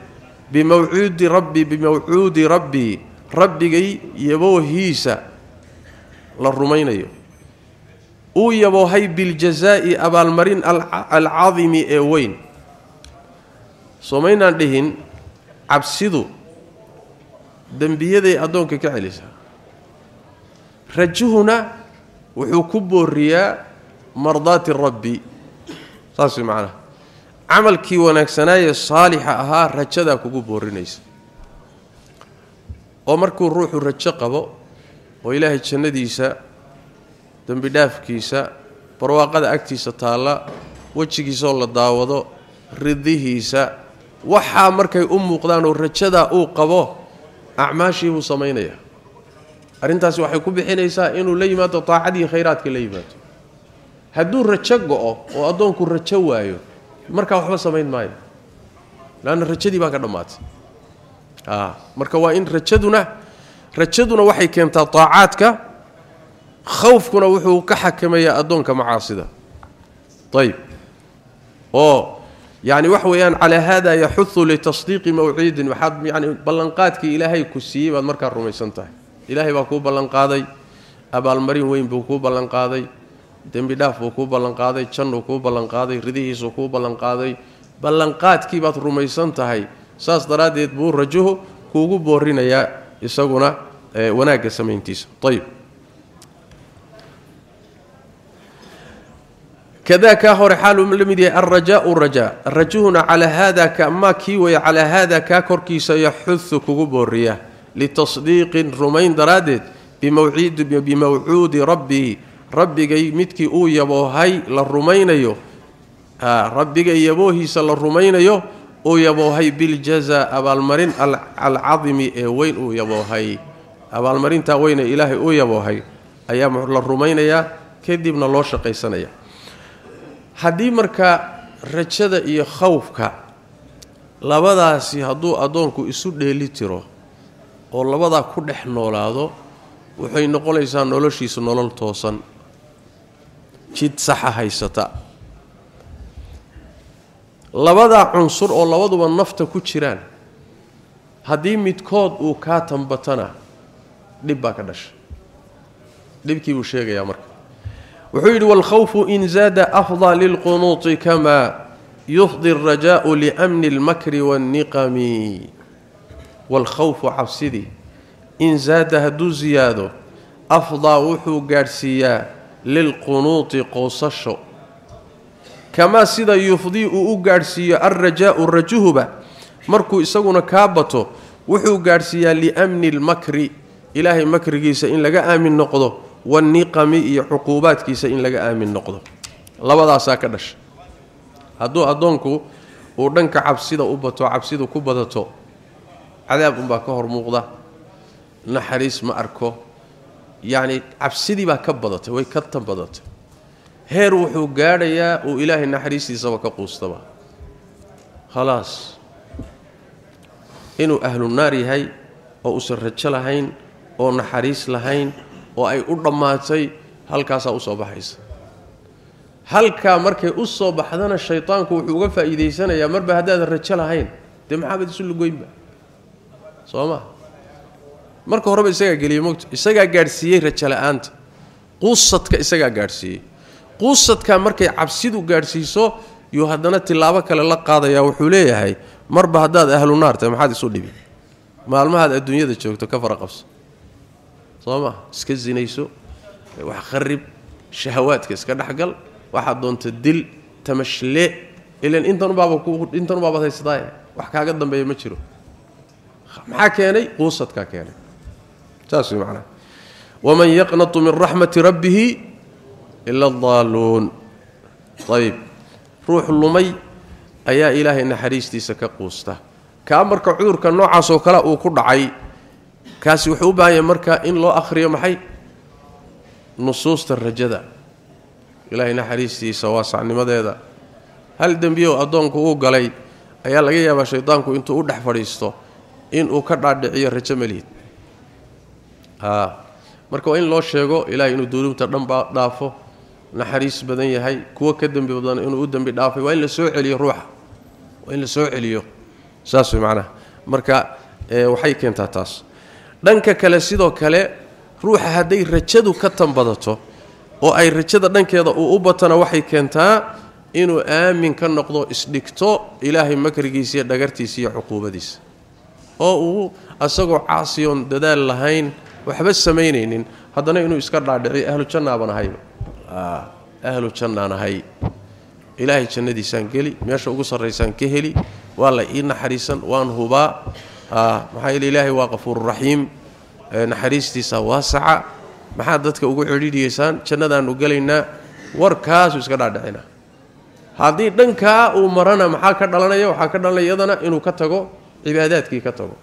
bimawcuudi rabbi bimawcuudi rabbii rabbigay yaboohiisa la rumaynayo uu yaboohay biljazaa'i abaalmarin alcadimi ee weyn soomaynaan dhihin cabsidu dembiyaday addoonka ka celisaa rajuhuna booriyaa mardaati rabbi saas way macnaha camalkii wanaagsanaaye saalixa ahaa rajadaa kugu boorinaysa oo markuu ruuxu rajo qabo oo ilaahay jannadiisa dembi dhaafkiisa barwaaqada agtiisa taalla wejigiisaoo la daawado ridihiisa waxaa markay u muuqdaan oo rajadaa uu qabo acmaashii buu samaynayaa arrintaasi waxay ku bixinaysaa inuu la yimaado taacadii khayraadka la yimaado hadduu rajo go-o oo addoonku rajo waayo markaa waxba samayn maayo leanna rajadii baa ka dhammaatay marka waa in rajaduna rajaduna waxay keentaa taacaadka khawfkuna wuxuu ka xakamayaa addoonka macaasida ayb oo weeyaan calaa hada yaxudu litasdiiqi mawciidin waxaad yani ballanqaadkii ilaahay ku siiyey baad markaa rumaysan tahay ilaahay baa kuu ballanqaaday abaalmarin weyn buu kuu ballanqaaday dembi dhaaf buu kuu ballanqaaday jannuu kuu ballanqaaday ridihiisuu kuu ballanqaaday ballanqaadkii baad rumaysan tahay saas daraaddeed buu rajuhu kuugu boorinayaa isaguna wanaagga samayntiisa ayb kadaa kaa hore xaaluu la mid yahay alrajaau rajaa rajuhuna calaa haada kamaa kii weeye calaa litasdiiqin rumayn daraaddeed bimawcuudi rabbii rabbigay midkii uu yaboohay la rumaynayo rabbigay yaboohiisa la rumaynayo uu yaboohay biljazaa abaalmarin alcadimi ee weyn uu yaboohay abaalmarintaa weyne ilaahay uu yaboohay ayaa la rumaynayaa kadibna loo shaqaysanaya haddii marka rajada iyo khawfka labadaasi hadduu addoonku isu dheeli tiro oo labadaa ku dhex noolaado waxay noqonaysaa noloshiisu nolol toosan jid saxa haysata labadaa cunsur oo labaduba nafta ku jiraan haddii midkood uu kaa tambatana dhib baa ka dhasha dhibkii buu sheegayaa marka wuxuu yidhi waalkhawfu in zaada afdaa lilqunuuti kamaa yufdi alrajaau liamni almakri waanniqami والخوف عفسدي إن زادها دو زيادة أفضى وحو غارسيا للقنوط قوسش كما سيده يفضي أو غارسيا الرجاء الرجوبا مركو اسغونا كابتو وحو غارسيا لأمن المكر. إلهي مكرجيسا إن لغا آمن نقدو والنقم إي عقوبات كيسا إن لغا آمن نقدو لبداسا كدش هادو أدونكو ودنكا عبسيدا وبتو عبسيدا كوبدتو عذاب با كهر موقده نحريس ما أركو. يعني عبسدي با كبدت وي كتن بدت هير وحو غاديا أو الهي نحريسي سبا كقوستبا خلاص. إنو أهل النار هي أو أسر رجل هين أو نحريس لهين أو أي أو دماتاي halkaas uu soo baxayso halka markay u soo baxdana shaytaanku wuxuu uga faa'iideysanayaa marba hadaa rajalahayn dimaxaad isu lugoynba soo ma marka horeba isagaa geliyey mogto isagaa gaadhsiiyey rajo la'aanta. Quusadka isagaa gaadhsiiyey. Quusadkaa markay cabsidu gaadhsiiso yuu haddana tilaabo kale la qaadayaa wuxuu leeyahay marba haddaad ahlu naar tahay maxaad isu dhibi? Maalmahaad adduunyada joogto ka fara qabso. Soo iska sinayso wax kharib shahawaadka iska dhexgal waxaad doonta dil tamashle ilan intanubaaba intanubaabaad haysataay wax kaaga dambeeya ma jiro maxaa keenay quusadkaa keenay saas way macnaha waman yaqnatu min raxmati rabbihi ila adaaluun ayib ruux lumay ayaa ilaahay naxariistiisa ka quusta kaa marka cudurka noocaas oo kale uu ku dhacay kaasi wuxuu u baahan yahay marka in loo akhriyo maxay nusuusta rajada ilaahay naxariistiisa waasacnimadeeda hal dembiyo addoonku uu galay ayaa laga yaabaa shaydaanku intuu u dhex fadhiisto inuu ka dhaadhiciyo rajo haa marka waa in loo sheego ilaahay inuu dunuubta dhanba dhaafo naxariis badan yahay kuwo ka dembi badan inuu u dembi dhaafay waa in la soo celiyo ruuxa waa in la soo celiyo saas way macnaha marka waxay keentaa taas dhanka kale sidoo kale ruuxa hadday rajadu ka tanbadato oo ay rajada dhankeeda uu u batana waxay keentaa inuu aamin ka noqdo isdhigto ilaahay makrigiisa iyo dhagartiisa iyo cuquubadiisa oo uu asagoo caasiyoon dadaal lahayn waxba samaynaynin. Haddana inuu iska dhaadhiciyo ahlu jannaaban ahayba ahlu jannaan ahay. Ilaahay jannadiisaan geli meesha ugu sarraysaan ka heli. Waa la ii naxariisan waan hubaa. Maxaa yeele ilaahay waa qafuururaxiim naxariistiisa waasaca. Maxaad dadka ugu cidhiidhiyeysaan? Jannadaannu gelaynaa warkaasuu iska dhaadhicinaa haddii dhankaa uu marana maxaa ka dhalanaya? Waxaa ka dhalanaya iyadana inuu ka tago cibaadaadkii ka tago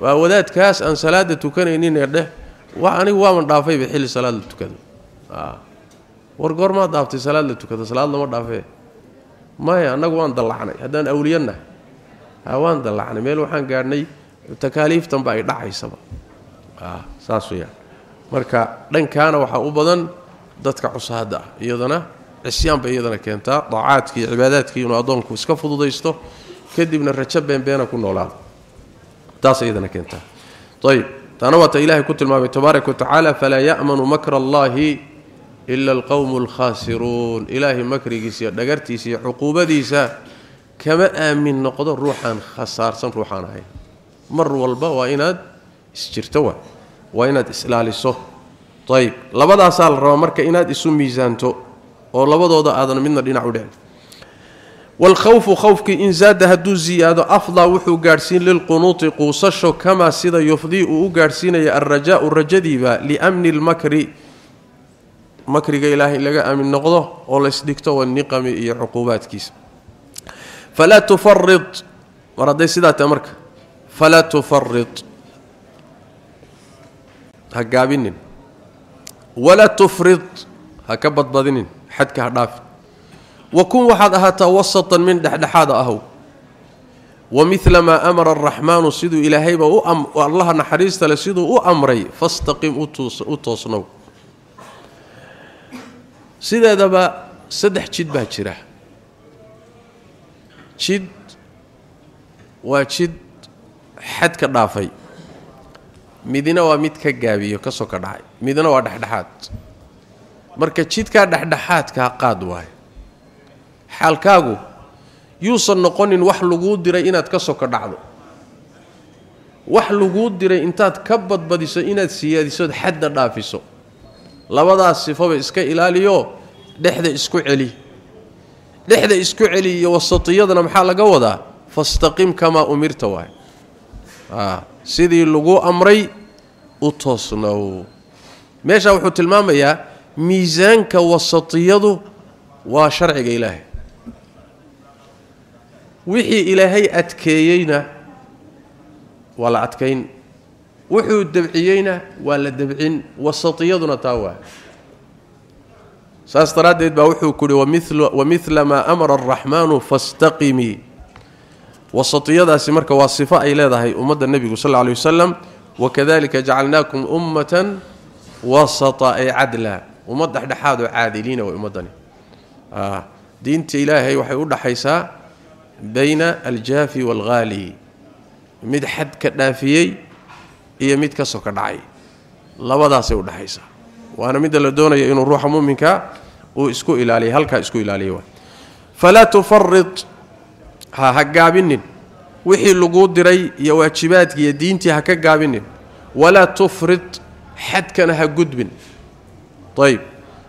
waa wadaadkaas aan salaada tukanayninee dheh waa anigu waaman dhaafayba xilli salaad la tukado war goormaad dhaaftay salaad la tukado salaad lama dhaafee maya annagu waan dallacnay haddaan awliyannahay ha waan dallacnay meel waxaan gaadhnay takaaliiftanba ay dhacaysaba saas weyaan marka dhankaana waxaa u badan dadka cusaada ah iyadana cisyaanba iyadana keentaa daacaadkii iyo cibaadaadkii inuu addoonku iska fududaysto taas iyadana keentaa ayib taana waata ilaahay ku tilmaamay tabaaraka wa tacaala falaa ya'manu makra allaahi ila alqowmu alkhaasiruun ilaahay makrigiisa iyo dhagartiisa iyo cuquubadiisa kama aamin noqdo ruuxaan khasaarsan ruuxaan ahayn mar walba waa inaad isjirto wa waa inaad islaaliso ayib labadaasaa la rabaa marka inaad isu miisaanto oo labadooda aadan midna dhinac u dhicin والخوف خوفك إن زاد هدو زياده أفضى وحو قارسين للقنوط قوسش كما سيدا يفضي أو يا الرجاء الرجديبا لأمن المكر. مكر الله لغا أمن نقضه أو لا اسدقته والنقم اي عقوبات كيس فلا تفرط. ورد سيدا تمرك. فلا تفرط. هكابين ولا تفرط. هكبت بدنين حد هدافت. وكن واحد اهتا وسطا من دحدحاد أهو. ومثل ما أمر الرحمن سيد إلى هيبة ام الله نحريست لسيد أو أمري فاستقم وتوسنو سيد دبا سدح جيد با جيرة. جيد وجيد حد كدافاي ميدنا وا ميد كغاويو كسو مدينة ميدنا وا دحدحات marka jidka dhaxdhaxaadka qaad waayo xaalkaagu yuusan noqonin wax laguu diray inaad ka soko dhacdo wax laguu diray intaad ka badbadiso inaad siyaadisood xadna dhaafiso labadaas sifaba iska ilaaliyo dhexda isku celi dhexda isku celi iyo wasatiyadana maxaa laga wadaa fastaqim kamaa umirta waay sidii lagu amray u toosnow meeshaa wuxuu tilmaamayaa miisaanka wasatiyadu waa sharciga ilaahay wixii ilaahay adkeeyeyna waa la adkayn wuxuu dabciyeyna waa la dabcin wasatiyaduna taa waa saas daraaddeed baa wuxuu ku uhi wamila maa amara araxmaanu fastaqimii wasatiyadaasi marka waa sifo ay leedahay ummadda nebigu sal lla lay wasalam wakadalika jacalnaakum ummatan wasata ee cadla ummad dhexdhexaad oo caadiliina way ummaddani diinta ilaahay waxay u dhaxaysaa بين الجافي والغالي. مد حد كدافيي اي مد كسو كدحاي لبداسي ودحايسا وأنا مد لا دونايا إنو روح مؤمنكا أو إسكو الىالي هلكا إسكو الىالي وا فلا تفرط. ها هكا هغابينن وخي لوغو ديراي يا واجباتك يا دينتي هكا غابينن ولا تفرط. حد كان ها غدبن طيب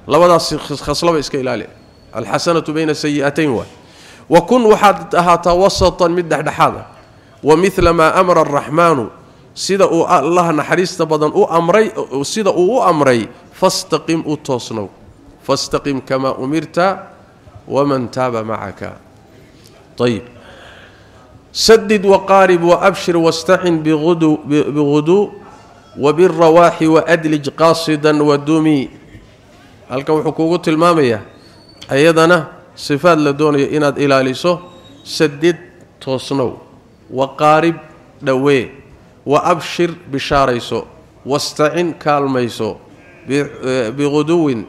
لبداسي خصلوا إسكو الىالي الحسنة بين السيئتين وا wa kun waxaad ahaataa wasatan mid dhexdhexaad ah wa midla maa amara araxmaanu sida uu allah naxariista badan u amray sida uu u amray fastaqim u toosnow fastaqim kamaa umirta waman taaba macaka ayib sadid waqaarib waabshir wastacin biguduu wabirawaaxi waadlij qaasidan wadumi halkan wuxuu kuugu tilmaamayaa ayadana صفات لدون دونيه إلى ليسو سدد توسنو وقارب دوي وأبشر بشاريسو واستعن كالميسو آه، بغدو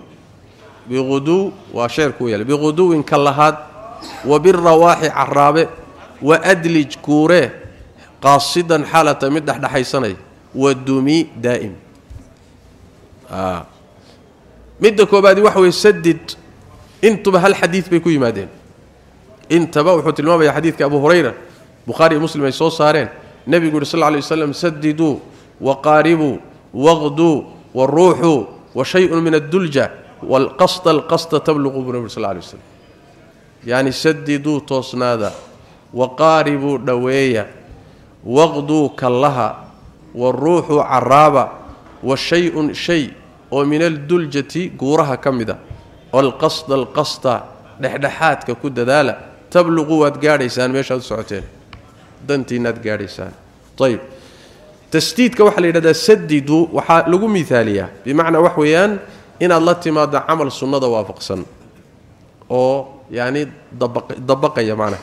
بغدو واشركو يلي بغدو كلهاد وبالرواح عرابي وأدلج كوري قاصدا حالة مدح دحيسني ودومي دائم. آه. مدكو بعد وحوي سدد انتبه به الحديث بيكون يمادين. انت به وحوت الماء يا حديث كأبو هريرة. بخاري ومسلم يسو صارين النبي يقول صلى الله عليه وسلم سددوا وقاربوا واغدوا والروح وشيء من الدلجة والقصد القصد تبلغ ابن رسول الله عليه وسلم. يعني سددوا توسنادا وقاربوا دوية واغدوا كلها والروح عرابة والشيء شيء ومن الدلجة غورها كمذا والقصد القصد دحدحاتك كود دالا تبلغ واد غاريسان مش سوتين دنتي ند غاريسان طيب. تسديد وحل يدا سددوا وحا لو مثالية. بمعنى وحويان إن الله تما د عمل سنه وافق سن. أو يعني دبق دبق يا معنى.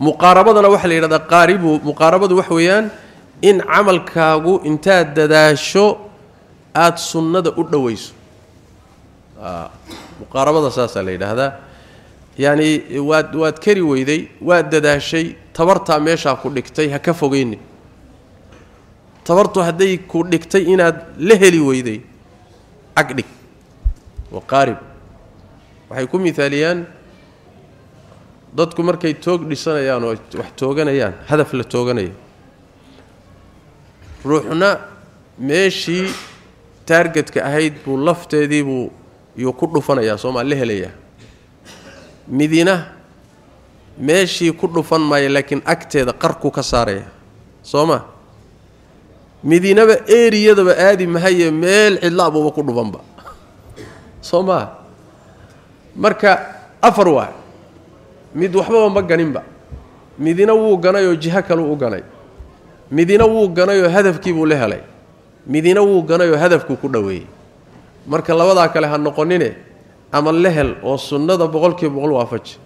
مقاربة لو وحل يدا قارب مقاربة وحويان إن عمل عملكاغو إنتاد دداشو آت سنة أدويسو. Yacni waad waad kari weyday waad dadaashay tabartaa meeshaa ku dhigtay ha ka fogeynin tabartu hadday ku dhigtay inaad la heli weyday agdhig waqaarib waxay ku mithaaliyaan dadku markay toog dhisanayaan oo wax tooganayaan hadaf la tooganayo ruuxna meeshii taargetka ahayd buu lafteedii buu yuu ku dhufanayaa soomaa la helayaa. Midina meeshii ku dhufan maaya laakiin agteeda qarku ka saaraya. Soo ma midinaba eriyadaba aadi mahaye meel cidlaabuuba ku dhufanba. Soo maa marka afar waa mid waxbaba ma ganinba. Midina wuu ganayoo jiho kaleu u ganay. Midina wuu ganayoo hadafkiibuu la helay. Midina wuu ganayoo hadafkuu ku dhoweeyey marka labadaa kale ha noqonine ama la oo sunnada boqolkiiba boqol waafaji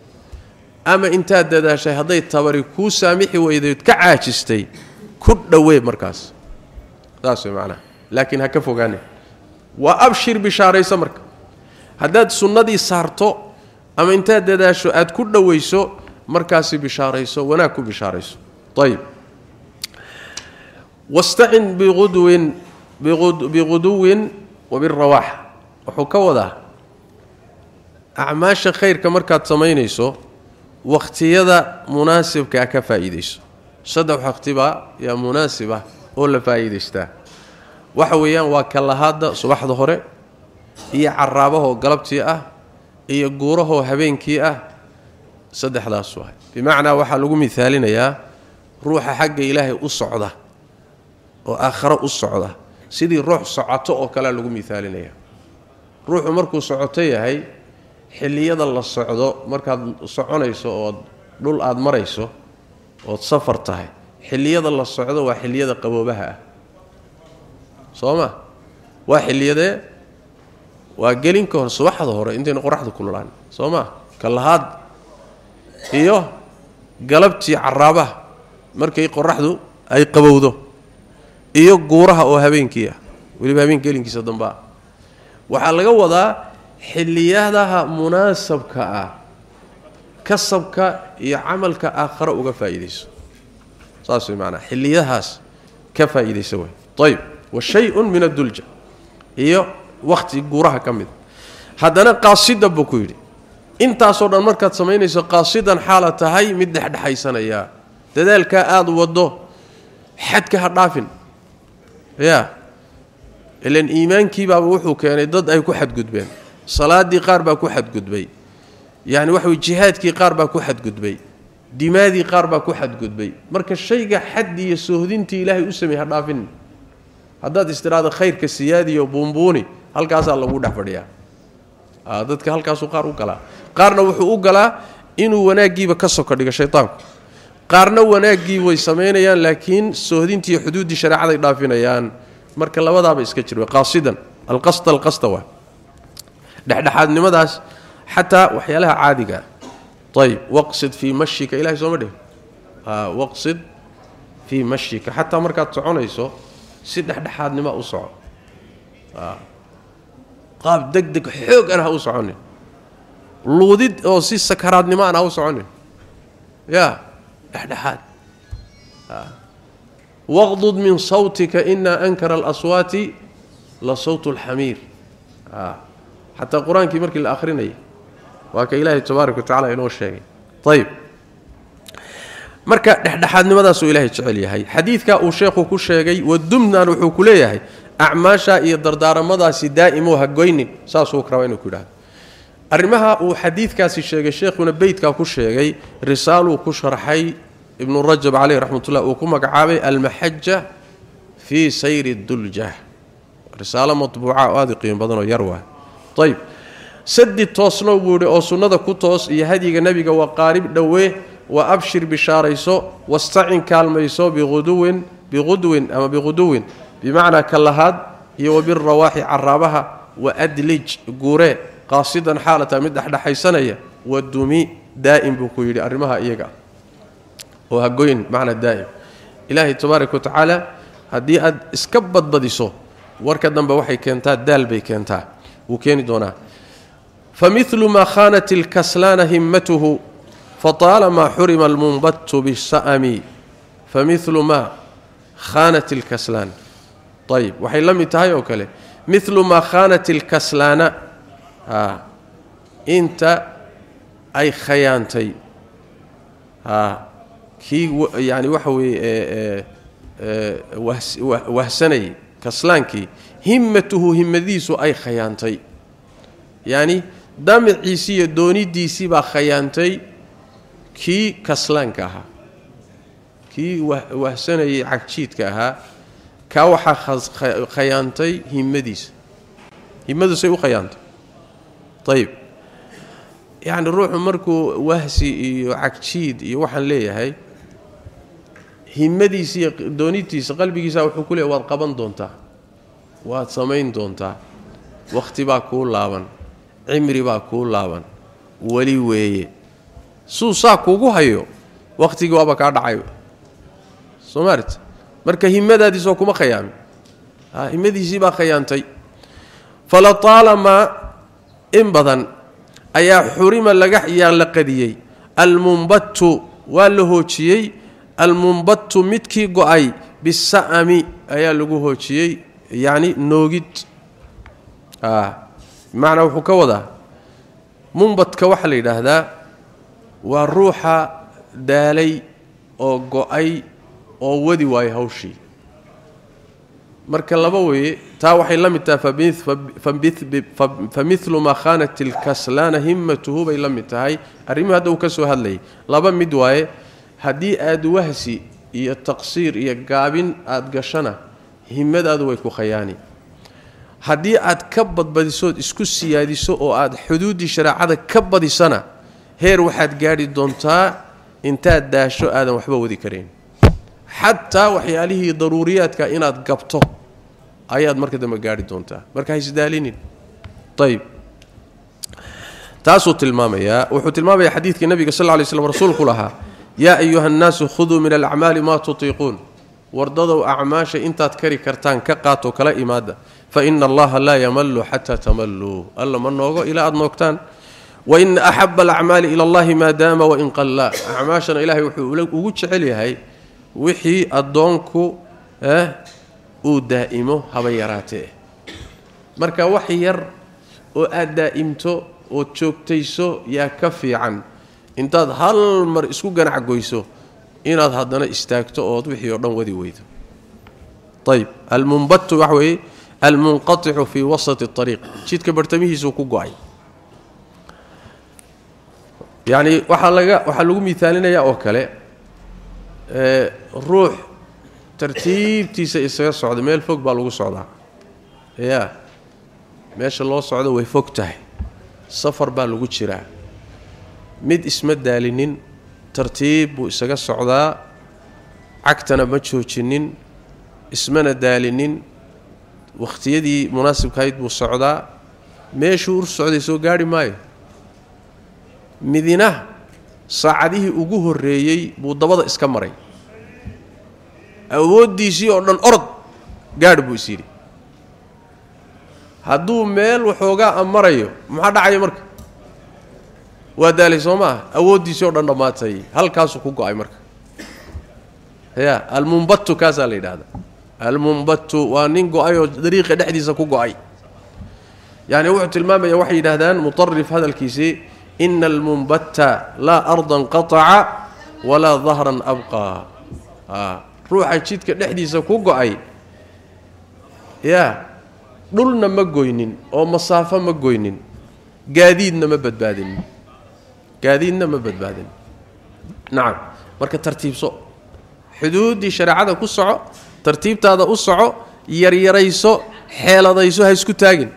ama intaad dadaashay hadday tabari kuu saamixi weydayd ka caajistay ku dhowee markaas saas way macnaha laakiin ha ka fogaane waa abshir bishaarayso marka haddaad sunnadii saarto ama intaad dadaasho aad ku dhowayso markaasi bishaarayso wanaag ku bishaarayso ayib wastacin biudwin biguduwin وبالرواح. وحكودا أعماش خير كمرك تسمينيسو وقتيدا مناسب كا كفايديش صدق حقتبا يا مناسبة ولا فايديشتا وحويان وكلهاد صبحد هوري هي عرابه غلبتي أه هي غوره هوبينكي أه صدق لا سوى بمعنى وحا مثالنا يا روح حق إلهي اسوده وآخره اسوده sidii ruux socoto oo kalea lagu mihaalinaya ruuxu markuu socoto yahay xilliyada la socdo markaad soconayso ood dhul aada marayso ood safar tahay xilliyada la socdo waa xilliyada qaboobaha ah soo ma waa xilliyadee waa gelinka hor subaxda hore intaynu qoraxda kululaan soo ma kalahaad iyo galabtii caraabaha markay qoraxdu ay qabowdo iyo guuraha oo habeenkii ah weliba habeenka gelinkiisa dambe ah waxaa laga wadaa xilliyadaha munaasabka ah kasabka iyo camalka aakhare uga faa'iidayso saas way maanaa xilliyahaas ka faa'iidaysa way ayib wa shay-un min addulja iyo wakhti guuraha ka mid haddana qaasidan buu ku yidhi intaasoo dhan markaad samaynayso qaasidan xaala tahay mid dhexdhexaysanaya dadaalkaa aada waddo xadka ha dhaafin يا. الان ايمانك باب و هو كان ضد أي كحد قدبين. دي قاربة كحد قدبي يعني وحو كي قاربة كحد قدبي دمادي قربا كحد قدبي مركه الشيء حد تي الله أسمي هدافن هذا استرادة خير كسيادي وبومبوني halkaas aan lagu dhaxfadhiya aa dadka halkaas uu qaar u gala qaarna wuxuu u gala inuu wanaagiiba ka qaarna wanaaggii way samaynayaan laakiin soohdintii xuduuddii shareecaday dhaafinayaan marka labadaaba iska jir qaasidan alqasda alqasda waa dhexdhexaadnimadaas xataa waxyaalaha caadiga ayib waqsid fii mashika ilahay sooma dheh waqsid fii mashika xataa markaad soconayso si dhexdhexaadnima u soco qaab deg deg xoog an ha u soconin luudid oo si sakaraadnimo aan ha u soconin ya dhexdhexaad waqdud min sawtika ina ankara alaswaati la sawt اlxamiir xataa qur-aankii markii la akhrinayay waa ka ilaahay tabaaraka wa tacala inoo sheegay ayib marka dhexdhexaadnimadaasuu ilaahay jecel yahay xadiidka uu sheekhu ku sheegay wadumnan wuxuu ku leeyahay acmaasha iyo dardaaramadaasi daa'imo hagoynin saasuu rabaa inuu ku yidhahdo arrimaha uu xadiidkaasi sheegay sheekhuna beytkaa ku sheegay risaaluu ku sharxay ibnu rajab caleyh raxmatullah uu ku magacaabay almaxaja fii sayri dulja risaalo matbuuca oo aada u qiimo badanoo yar waa ayib sadi toosnow buu ihi oo sunnada ku toos iyo hadyiga nebiga waa qaarib dhowe wa abshir bishaarayso wastacin kaalmayso biuduwin biqudwin ama biquduwin bimacnaa kallahaad iyo wabirawaaxi caraabaha wa adlij guure qaasidan xaalata mid dhexdhexaysanaya wa dumi daa'im buu ku yidhi arrimaha iyaga oo hagoyn macnaa daa'im ilaahay tabaaraka wa tacaala haddii aad iska badbadiso warka dambe waxay keentaa daal bay keentaa wuu keeni doonaa khaanat ilkaslaana himmatuhu fataalamaa xurima almunbatu bisa'ami familu maa khaanat ilkaslaan ayib waxay la mid tahay oo kale milu maa khaanat ilkaslaana inta ay khayaantay kii yani waxa weeye wahsanayay kaslaankii himmatuhu himmadiisu ay khayaantay yacni damiciisii iyo doonidiisii baa khayaantay kii kaslaanka ahaa kii wahsanayay cagjiidka ahaa kaa waxaa khayaantay himmadiisa himmadiisay u khayaantay markuu wahsi iyo cagjiid iyo waxaan leeyahay himmadiisa iyo doonitiisa qalbigiisa wuxuu ku leeyahy waad qaban doontaa waad samayn doontaa wakhti baa kuu laaban cimri baa kuu laaban weli weeye suu saa kuugu hayo wakhtigii waaba kaa dhacay soo maarit marka himmadaadiisoo kuma khayaamin himmadiisii baa khayaantay fala taalamaa in badan ayaa xurima yaan la qadiyey almunbatu waa la hoojiyey almunbatu midkii go-ay bisa'ami ayaa lagu hoojiyey yacni noogid bimacnaa wuxuu ka wadaa munbadka waxaa la yidhaahdaa waa ruuxa daalay oo go-ay oo wadi waayo hawshii marka laba weeye taa waxay la mid tahay familu maa khaanat ilkaslaana himmatuhu bay la mid tahay arrimuhu hadda uu ka soo hadlayay laba mid waaye haddii aad wahsi iyo taqsiir iyo gaabin aad gashana himmadaadu way ku khayaani haddii aad ka badbadisood isku siyaadiso oo aad xuduuddii shareecada ka badisana heer waxaad gaadhi doontaa intaad daasho aadan waxba wadi karayn xataa waxyaalihii daruuriyaadka inaad gabto ayaad marka dambe gaadhi doontaa marka haisdaalinin ayb taasuu tilmaamayaa wuxuu tilmaamaya xadiidkii nabiga sal ly slm rasuulku lahaa yaa ayuha nnaasu khuduu min alacmaali maa tutiiquun wardadow acmaasha intaad kari kartaan ka qaatoo kala imaada fa ina allaha laa yamallu xataa tamalluu alla ma noogo ilaa aad noogtaan waina axaba alacmaali ila allahi maa daama wain qalla acmaashana ilaahay wuxuu ugu jecel yahay wixii addoonku uu daa'imo haba yaraatee marka wax yar oo aad daa'imto ood joogtayso yaa ka fiican intaad hal mar isku ganac goyso inaad haddana istaagto ood wixii oo dhan wadi weydo ayb almunbatu waxa weeye almunqaicu fii wasati ariiq jidka bartamihiisuu ku go-ay yacni waxaa laga waxaa lagu miaalinayaa oo kale ruux tartiibtiisa isaga socda meel fog baa lagu socdaa ya meesha loo socdo way fog tahay safar baa lagu jiraa mid isma daalinin tartiib buu isaga socdaa cagtana ma joojinin ismana daalinin wakhtiyadii munaasibkahayd buu socdaa meeshuu ur socday soo gaarhi maayo midina saacadihii ugu horreeyey buu dabada iska maray awooddiisii oo dhan orod gaadh buu is yidhi hadduu meel waxoogaa a marayo maxaa dhacaya marka waa daalay soo maaha awooddiisii oo dhan dhammaatay halkaasuu ku go-ay marka ya almunbatu kaasaa la yidhaahdaa almunbatu waa nin go-ay oo dariiqa dhexdiisa ku go-ay yacni wuxuu tilmaamaya waxay yidhaahdaan mutarif hadalkiisii ina almunbata laa ardan qataca walaa dahran abqaa ruuxa jidka dhexdiisa ku go-ay ya dhulna ma goynin oo masaafo ma goynin gaadiidna ma badbaadinin gaadiidna ma badbaadinin nacam marka tartiibso xuduuddii shareecada ku soco tartiibtaada u soco yaryarayso xeeladayso ha isku taagin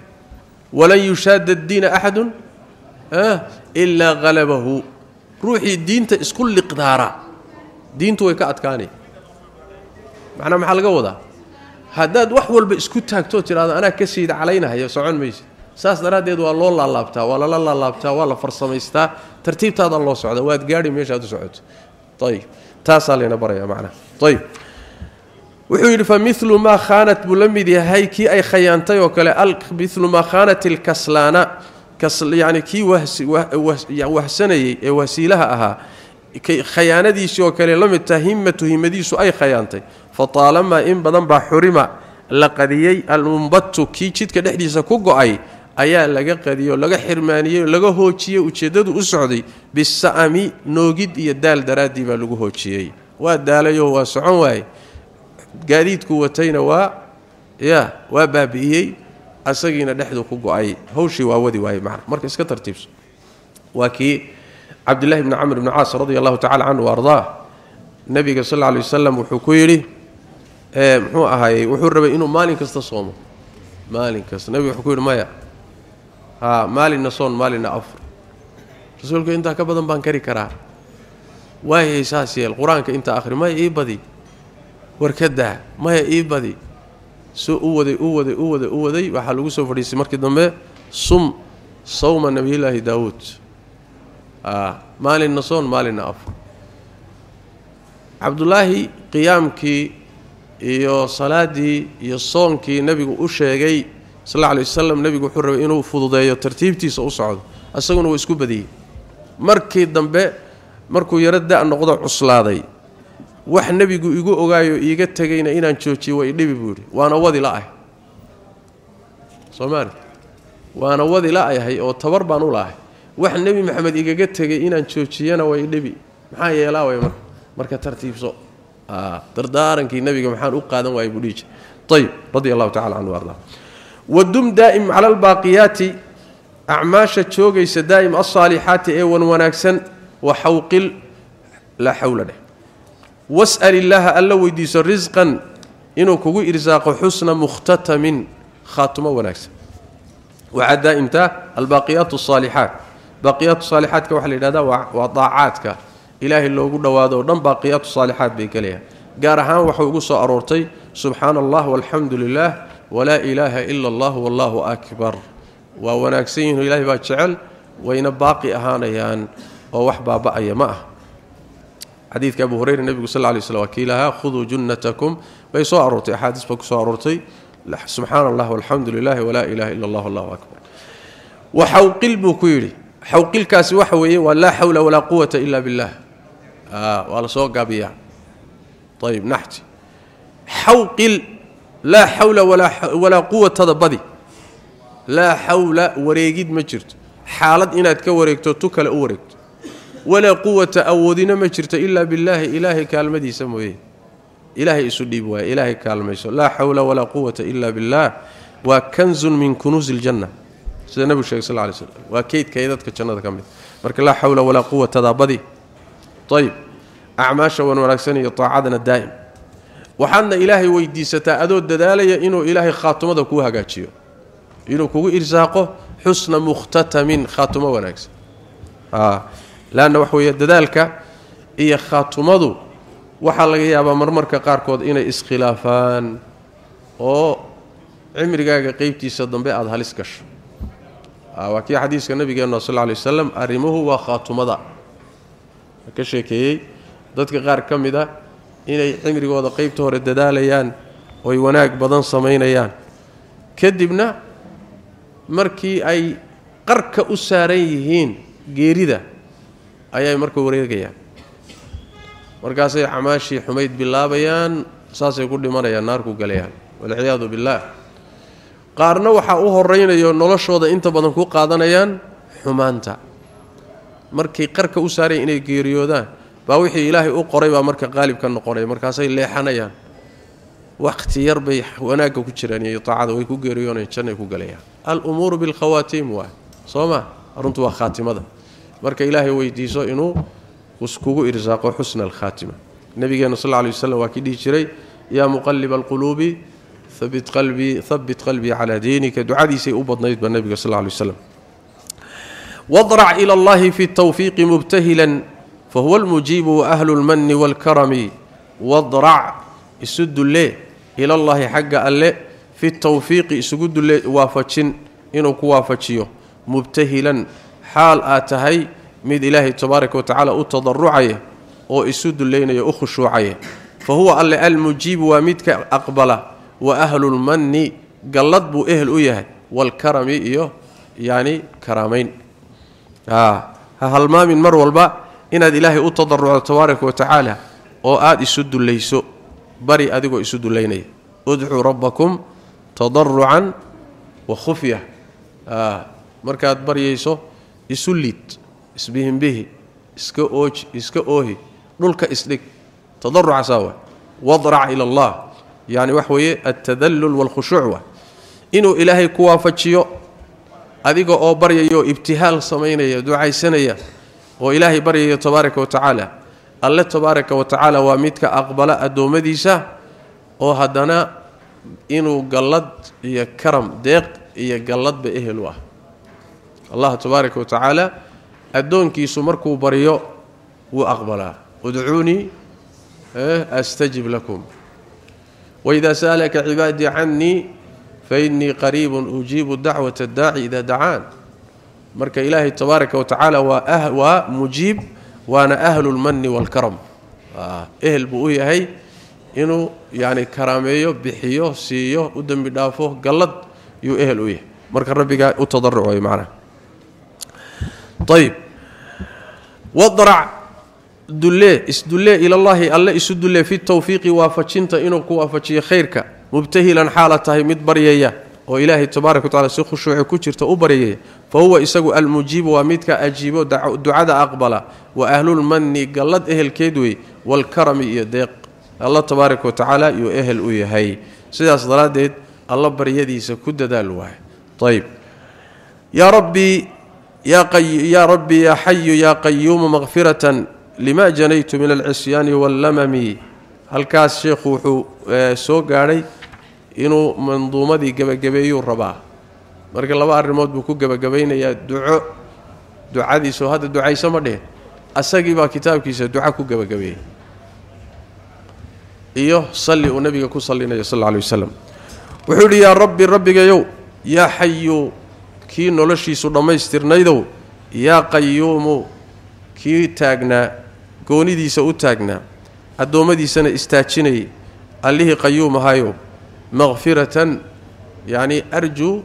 walan yushaada addiina axadun ilaa halabahu ruuxii diinta isku liqdaara diintu way ka adkaanay macnaa maxaa laga wadaa haddaad wax walba isku taagtoo tidhahdo anaa ka siida calaynahaya socon maysa saas daraaddeed waa loo laalaabtaa waa lala laalaabtaa waa la farsamaystaa tartiibtaadaa loo socda waad gaadhi meeshaad u socoto ayib taasaa layna baraya macnaha ayib wuxuu yidhi fa milu maa khaanat buu la mid yahay kii ay khayaantay oo kale milu maa khaanat ilkaslaana yani kii wahsanayey ee wasiilaha ahaa khayaanadiisii oo kale la mid taha himmatu himadiisu ay khayaantay فطالما إن بدن با حرمة لقديي المنبت كي جيدك دخديسا كو غاي أيا لغا قديو لغا حرمانيه لغا هوجيه وجيدد أو سخدي بسامي نوغيد يا دال درا دي با لغا هوجيه وا داليو وا سكون و غاديد قوتينا وا يا وبابيي اسغينا دخدو كو غاي هوشي وا ودي واي معنا. مره اسك ترتيبس وكي عبد الله بن عمرو بن عاص رضي الله تعالى عنه وأرضاه. نبي صلى الله عليه وسلم وحكيري muxuu ahaayey wuxuu rabay inuu maalin kasta soomo maalin kasta nebiga wuxuu ku yidhi maya haa maalinna soon maalinna afur rasuulku intaa ka badan baan kari karaa waayay saas yeel qur-aanka intaa akhri maya ii badi warkadaa maya ii badi soo u waday u waday u waday u waday waxaa lagu soo fadhiistay markii dambe sum sawma nebiyullaahi daawuud maalinna soon maalinna afur cabdullaahi qiyaamkii iyo salaaddii iyo soonkii nebigu u sheegay sal alay wasalam nebigu wuxuu rabay inuu fududeeyo tartiibtiisa u socdo isaguna waa isku badiyey. Markii dambe markuu yaro da' noqdo cuslaaday. Wax nebigu igu ogaayo iiga tegayna inaan joojiyo waa idhibi buu yidhi waana wadi la-ah soomaali waana wadi la-yahay oo tabar baan u lahay. Wax nebi maxamed igaga tegay inaan joojiyana waa idhibi maxaa yeelaa way marka marka tartiibso dardaarankii nebiga maxaan u qaadan waayay buu dhihi jir ayib radi allahu tacala canhu arda wadum daa'im cala albaaqiyaati acmaasha joogaysa daa'im alsaalixaati ee wan wanaagsan wa xawqil laa xawla dheh was'al illaaha alla weydiiso risqan inuu kugu irsaaqo xusna mukhtatamin khaatumo wanaagsan waxaa daa'imtaa albaaqiyaat asaalixaat baaqiyaatu saalixaatka waxaa la yidhahdaa waa daacaadka ilaahay loogu dhowaado o dhan baaqiyaatu saalixaat bay ka leeyahay gaar ahaan waxay ugu soo aroortay subxaana allah walxamdu lilah walaa ilaaha ila allah wallaahu akbar waa wanaagsan yihin ilaahay baa jecel wayna baaqi ahaanayaan oo wax baaba'aya ma ah xadiidka abu hureyra nebigu sal lay slm waa kii lahaa khuduu junnatakum bay soo aroortay axaadiis ba ku soo aroortay subxaana allah walxamdu lilahi walaa ilaha ila allah allahu akbar waxawqil buu ku yidhi xawqilkaasi waxa weeye waa laa xawla walaa quwata ila biاllah آه ولا سوق ابيع يعني. طيب نحكي. حوقل لا حول ولا حو ولا قوة تضبدي لا حول وريقيد ما جرت. حالد اناد كوريقتو تو كلا ولا قوة أودينا ما إلا بالله إلهي كالمدي سموي إيه؟ إلهي يسديب و اله كلمة لا حول ولا قوة إلا بالله. وكنز من كنوز الجنة. سيدنا النبي صلى الله عليه وسلم. وكيد كيدتك جنات كاملة. marka la hawla wala quwwata ayib acmaasha wan wanaagsan iyo taacadana daa'im waxaadna ilaahay weydiisataa adoo dadaalaya inuu ilaahay khaatumada kuu hagaajiyo inuu kugu irsaaqo xusna mukhtatamin khaatumo wanaagsan laanna waxa weeye dadaalka iyo khaatumadu waxaa laga yaabaa marmarka qaarkood inay iskhilaafaan oo cimrigaaga qeybtiisa dambe aada halis gasho waa kii xadiiska nabigeenna sal lay wasalam arrimuhu waa khaatumada ka sheekeeyey dadka qaar ka mid a inay cimrigooda qeybta hore dadaalayaan oy wanaag badan samaynayaan kadibna markii ay qarka u saaran yihiin geerida ayay marka wareegayaan markaasay camaashii xumayd bilaabayaan saasay ku dhimanayaan naarku galayaan walciyaadu billaah qaarna waxaa u horaynayo noloshooda inta badan ku qaadanayaan xumaanta markay qarka u saaraya inay geeriyoodaan baa wixii ilaahay u qoray baa marka qaalib ka noqonaya markaasay leexanayaan wakhti yar bay wanaagga ku jiraan iyo taacada way ku geeriyoonayaan jannay ku galayaan al-umuuru bilkhawaatiim waay soo ma runtu waa khaatimada marka ilaahay weydiiso inuu kugu irsaaqo xusna alkhaatima nabigeena sal lla lay waslam waa kii dhihi jiray yaa muqaliba alquluubi habit qalbii habit qalbii calaa diinika ducadiisay u badnayd ba nebiga sal lla lay waslam واضرع إلى الله في التوفيق مبتهلا فهو المجيب وأهل المن والكرم. واضرع اسد الله إلى الله حق الله في التوفيق اسجد الله وافجن إنه كوافجيو. مبتهلا حال آتهي ميد إله تبارك وتعالى وتضرع أو اسد الله إنه اخشوعيه فهو الله المجيب وميدك اقبله وأهل المن قلد بو إهل ويه والكرم إيه، يعني كرامين آه. ها هل ما من مر والبا إن الله يتضرع تبارك وتعالى أو آد يسد ليس بري ادغو يسد ليني ادعوا ربكم تضرعا وخفية. آه. مركات بريسو يسليت. اسبهم به. اسك أوج. اسك أوهي. نلقى اسلك تضرع سوا. واضرع إلى الله. يعني وحوي التذلل والخشوع. انه إلهي كوافجيو adiga oo baryaya oo ibtihaal samaynaya ducaysanaya oo ilaahay baryaya tabaaraka wa tacaala alle tabaaraka wa tacaala waa midka aqbala addoommadiisa oo haddana inuu gallad iyo karam deeq iyo galladba ehel u ah allah tabaaraka wa tacaala addoonkiisu markuu baryo wuu aqbalaa udcuunii astajib lakum waidaa sa'alaka cibaadii cannii فإني قريب أجيب دعوة الداعي إذا دعان. مرك إلهي تبارك وتعالى واه ومجيب وأنا أهل المن والكرم. آه، أهل بوي هي انه يعني كراميه بخيو سيو ودم دافو غلط يو أهل وي مركه ربي أتضرع معنا. طيب. وضرع دله اسدله إلى الله الله اسدله في التوفيق وافجنت انه كو افجيه خيرك. Mubtahilan xaala tahay mid baryaya oo ilaahay tabaaraka wa tacala si khushuuci ku jirta u baryaya fa huwa isagu almujiibu waa midka ajiibo ducada aqbala wa ahlulmanni gallad ehelkeed wey waalkarami iyo deeq alla tabaaraka wa tacaala yuu ehel u yahay sidaas daraaddeed alla baryadiisa ku dadaal waay ayb yaa rabbii yaa rabbi yaa xayu yaa qayuumu makfiratan lima janaytu min alcisyaani waallamami halkaas sheekhu wuxuu soo gaadhay inuu manduumadii gebagabeeyuu rabaa. Marka laba arrimood buu ku gebagabaynayaa duco ducadiiso hadda ducayso ma dhehen. Asagii baa kitaabkiisa duco ku gebagabeeyey. Iyo salli uu nabiga ku sallinayo sal alla alay wasalam wuxuu yidhi yaa rabbi rabbigayow yaa xayu kii noloshiisu dhammaystirnaydow yaa qayuumu kii taagnaa goonidiisa u taagnaa addoommadiisana istaajinayay allihii qayuum ahayow makfiratan yacni arjuu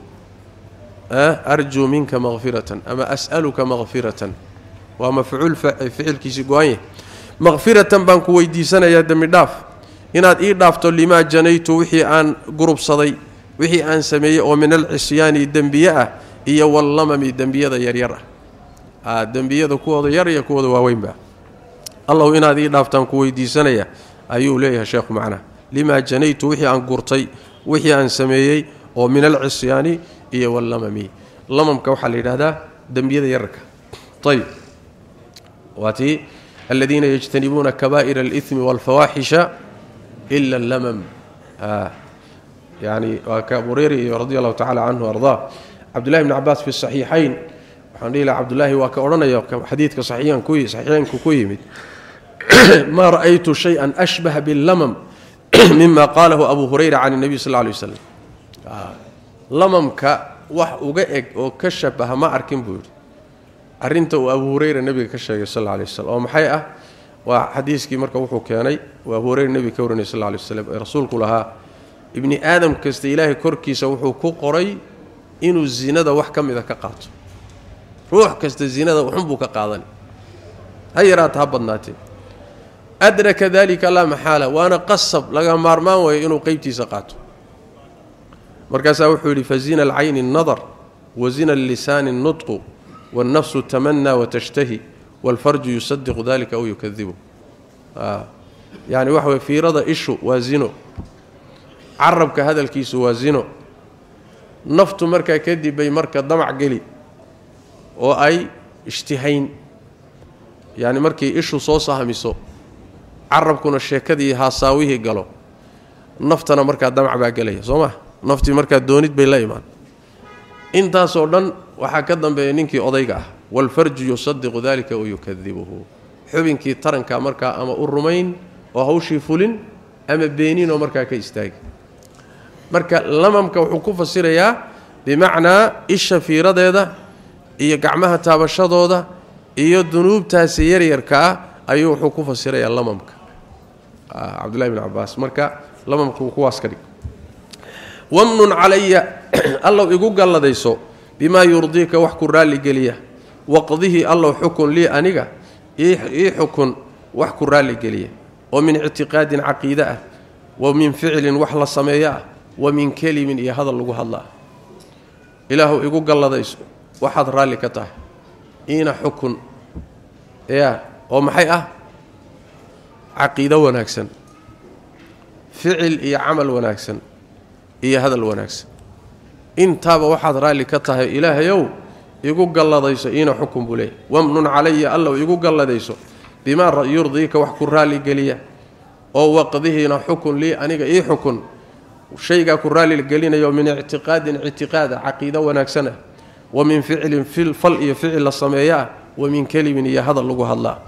arjuu minka makfiratan ama as'aluka makfiratan waa mafcuul ficilkiisi go-anya makfiratan baan ku weydiisanayaa dembi dhaaf inaad ii dhaafto limaa janaytu wixii aan gurubsaday wixii aan sameeyey oo min alcisyaani dembiye ah iyo wallamami dembiyada yaryar ah dembiyada kuwooda yar iyo kuwooda waaweynba الله إن هذه دافتان كو ويديسانيا ايو ليه شيخ معنا. لما جنيت وحي عن غورتي وحي عن سميهي ومن العصيان اي واللممي لمم كو خليدا دميده يرك طيب. واتي الذين يجتنبون كبائر الإثم والفواحش إلا اللمم. آه. يعني وكبرير رضي الله تعالى عنه وأرضاه. عبد الله بن عباس في الصحيحين وحنيل عبد الله وكورنيو حديثك صحيحا كوي صحيحين كوي ما رأيت شيئا أشبه باللمم مما قاله أبو هريرة عن النبي صلى الله عليه وسلم. آه، لمم ك وحوجئك وكشف بها ما أركن بود أرنت أبو هريرة النبي كشف صلى الله عليه وسلم. أم حقيقة وحديث كي مركب كاني وأبو هريرة النبي كورني صلى الله عليه وسلم. رسول كلها ابن آدم كست إله كركي سوحو كقري إنه الزنا ده وحكم إذا كقاط روح كست الزنا ده وحبو كقاضني هاي رات هبنا أدرك ذلك لا محالة وأنا قصب لقى مارمان وهي إنه قيبتي سقات مركز أو خولي العين النظر وزين اللسان النطق والنفس تمنى وتشتهي والفرج يصدق ذلك أو يكذبه آه. يعني وحو في رضا إيش وزنه عرب كهذا الكيس وزنه نفط مركه كدي بي مركه دمع قلي. وأي اشتهين. يعني مركي إيش صوصها مسو carabkuna sheekadii haasaawihii galo naftana markaa damac baa gelaya soo maa naftii markaa doonid bay la imaan intaasoo dhan waxaa ka dambeeya ninkii odayga ah waalfarju yusadiqu dalika wa yukadibuhu xubinkii tarankaa markaa ama u rumayn oo hawshii fulin ama beeninoo markaa ka istaagi marka lamamka wuxuu ku fasirayaa bimacnaa isha fiiradeeda iyo gacmaha taabashadooda iyo dunuubtaasi yaryarka ah ayuu wuxuu ku fasirayaa lamamka calaya allow igu galladayso bimaa yurdiika wax ku raalligeliya waqdihii allow xukun lii aniga ii xukun wax ku raalligeliya oo min ictiqaadin caqiide ah wa min ficlin wax la sameeyo ah wa min kelimin iyo hadal lagu hadla ah ilaahu igu galladayso waxaad raalli ka tahay iina xukun yaa oo maxay ah عقيدة وناغسن فعل اي عمل وناغسن اي هذا الوناغس إن تاب واحد رالي كته إله يو يغو غلديس انه حكم بله ومن علي الله يغو غلديس بما يرضيك وحك رالي قليا أو وقضه انه حكم لي اني اي حكم؟ شيء قال رالي غلينا يوم من اعتقاد اعتقاد عقيدة وناغسن ومن فعل في الفل فعل الصميه ومن كلمة هذا لو الله.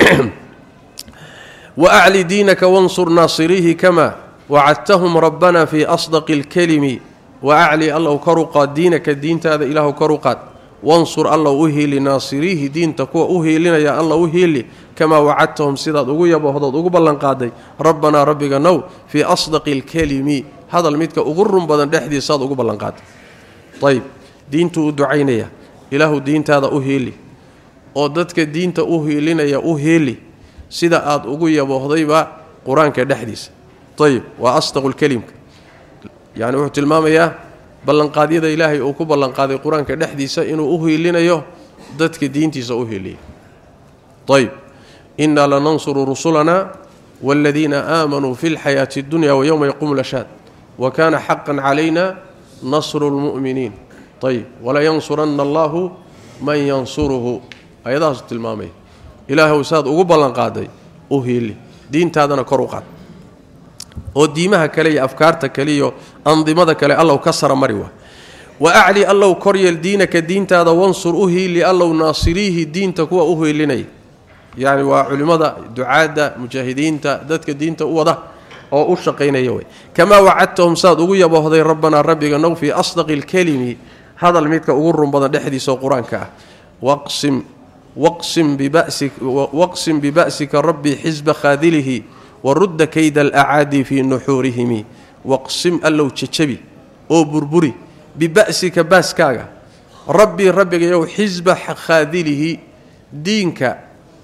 وأعلي دينك وانصر ناصريه كما وعدتهم ربنا في أصدق الكلم وأعلي الله كرقا دينك الدين هذا إله كرقا وانصر الله وهي لناصريه دين تقوى وهي لنا يا الله وهي لي. كما وعدتهم سداد أو يبو هدود أو بلن قاداي ربنا ربك نو في أصدق الكلم. هذا الميتك أو رن بدن دحدي صاد أو بلن قاد طيب دين تو دعينيا. إله دين تاد أو هيلي أو ددك دينته أو يا أو هيلي sida aad ugu yabohdayba qur-aanka dhexdiisa ayib waa asdaqu lkelimka yani wuxuu tilmaamayaa ballanqaadyada ilaahay uu ku ballanqaaday qur-aanka dhexdiisa inuu u hiilinayo dadka diintiisa u hiiliya ayb innaa lanansuru rusulanaa waaladiina aamanuu fi lxayaati اddunya wayowma yaquumu lashaad wa kaana xaqan calayna nasru lmu'miniin ayib walayansuranna allahu man yansuruhu ayadahaasu tilmaamaya ilaahw saad ugu ballanqaaday u hiili diintaadana kor u qaad oo diimaha kale iyo afkaarta kale iyo andimada kale allow ka sara mari waa wa acli allow koryeel diinaka diintaada wansur u hiili allow naasiriihi diinta kuwa u hiilinaya yacni waa culimmada ducaadda mujaahidiinta dadka diinta u wada oo u shaqaynaya wey kamaa wacadtahum saad ugu yabohday rabbanaa rabbiga now fii asdaqi اlkelimi hadal midka ugu run badan dhexdiisaoo qur-aanka ah waqsim واقسم ببأسك واقسم ببأسك ربي حزب خاذله ورد كيد الأعادي في نحورهم. واقسم لو تشبي أو بربري. ببأسك باسكا ربي ربي يا حزب خاذله. دينك.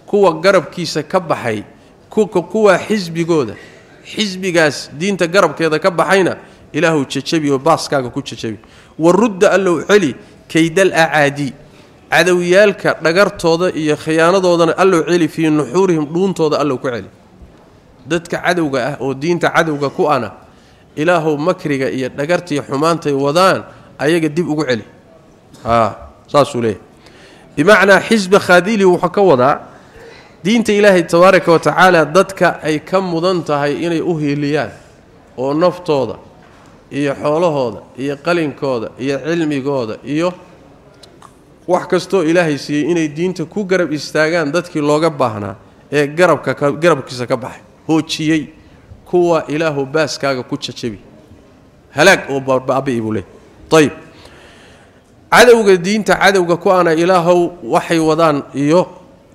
كوى قرب كيس غربكيسا كبحي. كوكو كوى حزب جودة حزب غاس دينته غربكيده كبحينا. إلهو تشبي وباسكا كو تشبي ورد لو علي. كيد الأعادي. Cadowyaalka dhagartooda iyo khiyaanadoodana allow celi fii nuxuurihim dhuuntooda allow ku celi dadka cadowga ah oo diinta cadowga ku ana ilaahow makriga iyo dhagartii xumaantay wadaan ayaga dib ugu celi saasuu leeyahy bimacnaa xisba khaadili wuxuu ka wadaa diinta ilaahay tabaaraka wa tacaala dadka ay ka mudan tahay inay u hiiliyaan oo naftooda iyo xoolahooda iyo qalinkooda iyo cilmigooda iyo wax kastoo ilaahay siiyey inay diinta ku garab istaagaan dadkii looga baahnaa ee garabka garabkiisa ka baxay hoojiyey kuwa ilaahu baaskaaga ku jajabi halaag oo baabi'i buu leey ayib cadowga diinta cadowga ku ana ilaahow waxay wadaan iyo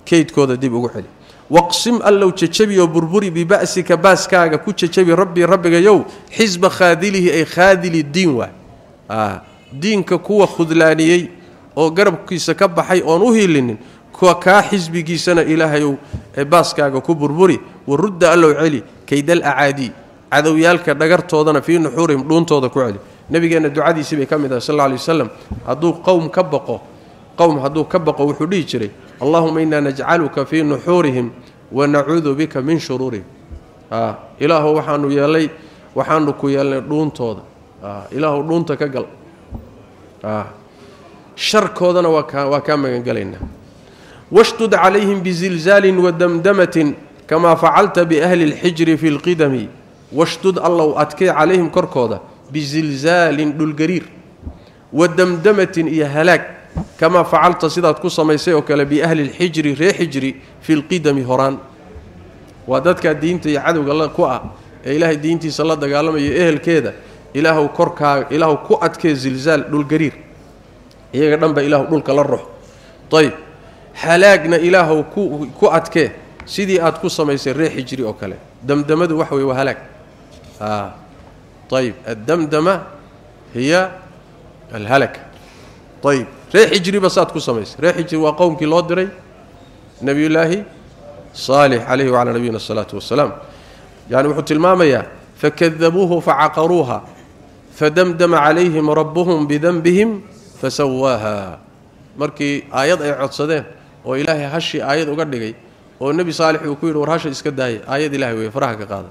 kaydkooda dib ugu celi waqsim allow jajabi oo burburi biba'sika baaskaaga ku jajabi rabbii rabbigayow xisba khaadilihi ay khaadili diin waa diinka kuwa khudlaaniyey oo garabkiisa ka baxay oon u hiilinin kuwa kaa xisbigiisana ilaahayow baaskaaga ku burburi warudda allow celi kaydal acaadii cadowyaalka dhagartoodana fii nuxuurihim dhuuntooda ku celi nabigeenna ducadiisii bay ka mid ahay sal lla alay waslam hadduu qowm ka baqo qowm hadduu ka baqo wuxuu dhihi jiray allahuma innaa najcaluka fii nuxuurihim wa nacuudu bika min shuruurihim ilaahu waxaanu yeelay waxaanu ku yeelnay dhuuntooda ilaahu dhuunta ka gal sharkoodana waa kaa magangelaynaa washdud calayhim bizilzaalin wadamdamatin kamaa facalta biahli اlxijri fi lqidami washdud allow adkee calayhim korkooda bizilzaalin dhulgariir wadamdamatin iyo halaag kamaa facalta sidaad ku samaysay oo kale biahli lxijri ree xijri fi lqidami horaan waa dadkaa diinta iyo cadowga ku ah ee ilaahay diintiisa la dagaalamayo ehelkeeda ilaahw korkaaga ilaahu ku adkee zilzaal dhulgariir iyaga dhanba ilaahu dhulka la rox ayb halaagna ilaahu ku adkee sidii aad ku samaysay ree xijri oo kale damdamadu waxa wey waa halaag ayb addamdama hiya alhalaka ayb ree xijriba saad ku samaysay ree xijri waa qowmkii loo diray nebiyullaahi saalix calayhi wacalaa nabiyina asalaatu wasalaam yani wuxuu tilmaamayaa fakadabuuhu facaqaruuha fadamdama calayhim rabbuhum bidanbihim fasawaaha markii aayad ay codsadeen oo ilaahay hashii aayad uga dhigay oo nebi saalix uu ku yidhi war hasha iska daaya aayad ilahay weeye faraha ka qaada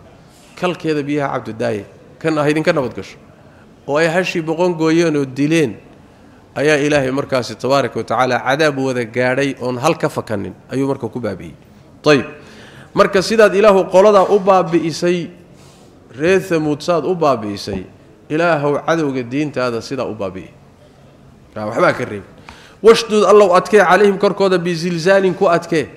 kalkeeda biyaha cabdu daaye kan ah idinka nabad gasho oo ay hashii boqon gooyeen oo dileen ayaa ilaahay markaasi tabaaraka wa tacaala cadaab wada gaadhay oon hal ka fakanin ayuu marka ku baabi'iyey ayib marka sidaad ilaahu qoladaa u baabi'isay reer hamuud saad u baabi'isay ilaahow cadowga diintaada sidaa u baabi'i waxbaa ka reebi washdud allow adkee calayhim korkooda bizilzaalin ku adkee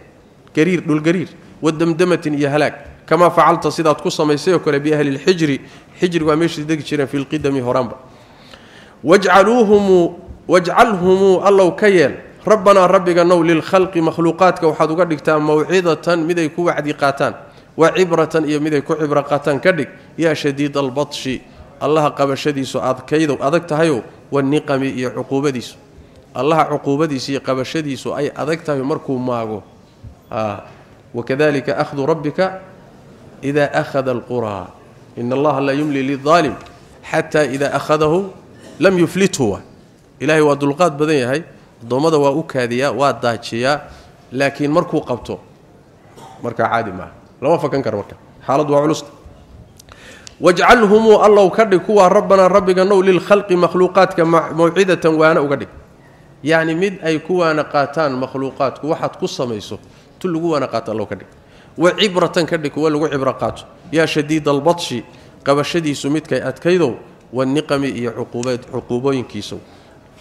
gariir dhulgariir wadamdamatin iyo halaag kamaa facalta sidaad ku samaysay oo kale biahli lxijri xijri waa meeshay degi jireen fi lqidami horaanba wajcaluuhumuu wajcalhumuu allow ka yeel rabbanaa rabbiga now lilkhalqi makhluuqaadka waxaad uga dhigtaa mawcidatan miday ku wacdi qaataan wa cibratan iyo miday ku cibro qaataan ka dhig yaa shadiid albatshi allaha qabashadiisu adkaydow adag tahayow والنقم عقوبته الله عقوبته قبشديس أي ادغت مركو ماغو. آه. وكذلك أخذ ربك إذا أخذ القرى. إن الله لا يملي للظالم حتى إذا أخذه لم يفلته إلهي ودلقات بدن هاي. دومده وا أو لكن مركو قبطو مركا عادي ما. لو فكن كر وقت حالد وعلسته واجعلهم الله كدي كو ربنا ربك نو للخلق مخلوقاتك موعدة وأنا اوغد يعني مد أي كو أنا قاتان مخلوقاتك واحد كسميسو تلو وأنا قات الله كدي وعبرة كدي كو لو عبره قات يا شديد البطش قبشدي سميت كي أتكيدو. والنقم يا عقوبات عقوبين كيسو.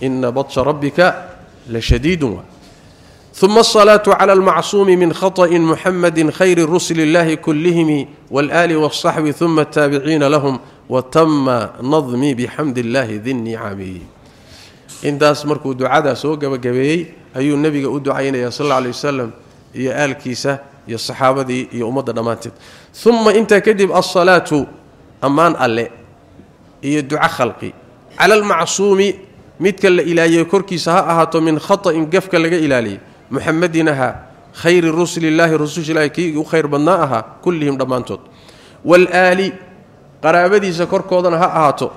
إن بطش ربك لشديد ثم الصلاة على المعصوم من خطأ محمد خير الرسل الله كلهم والآل والصحب ثم التابعين لهم وتم نظمي بحمد الله ذي النعم. إن داس مركو دعاء سو قبا قبي أي النبي قد دعينا يا صلى الله عليه وسلم يا آل كيسة يا الصحابة دي يا أمة دماتت ثم أنت كذب الصلاة أمان الله هي دعاء خلقي. على المعصوم متك إلى يكركي سهاءها من خطأ قفك لك إلى لي muxamedin ahaa khayri rusulillaahi rususha ilaahi kii u khayr badnaa ahaa kullihim dhammaantood waalaali qaraabadiisa korkoodana ha ahaato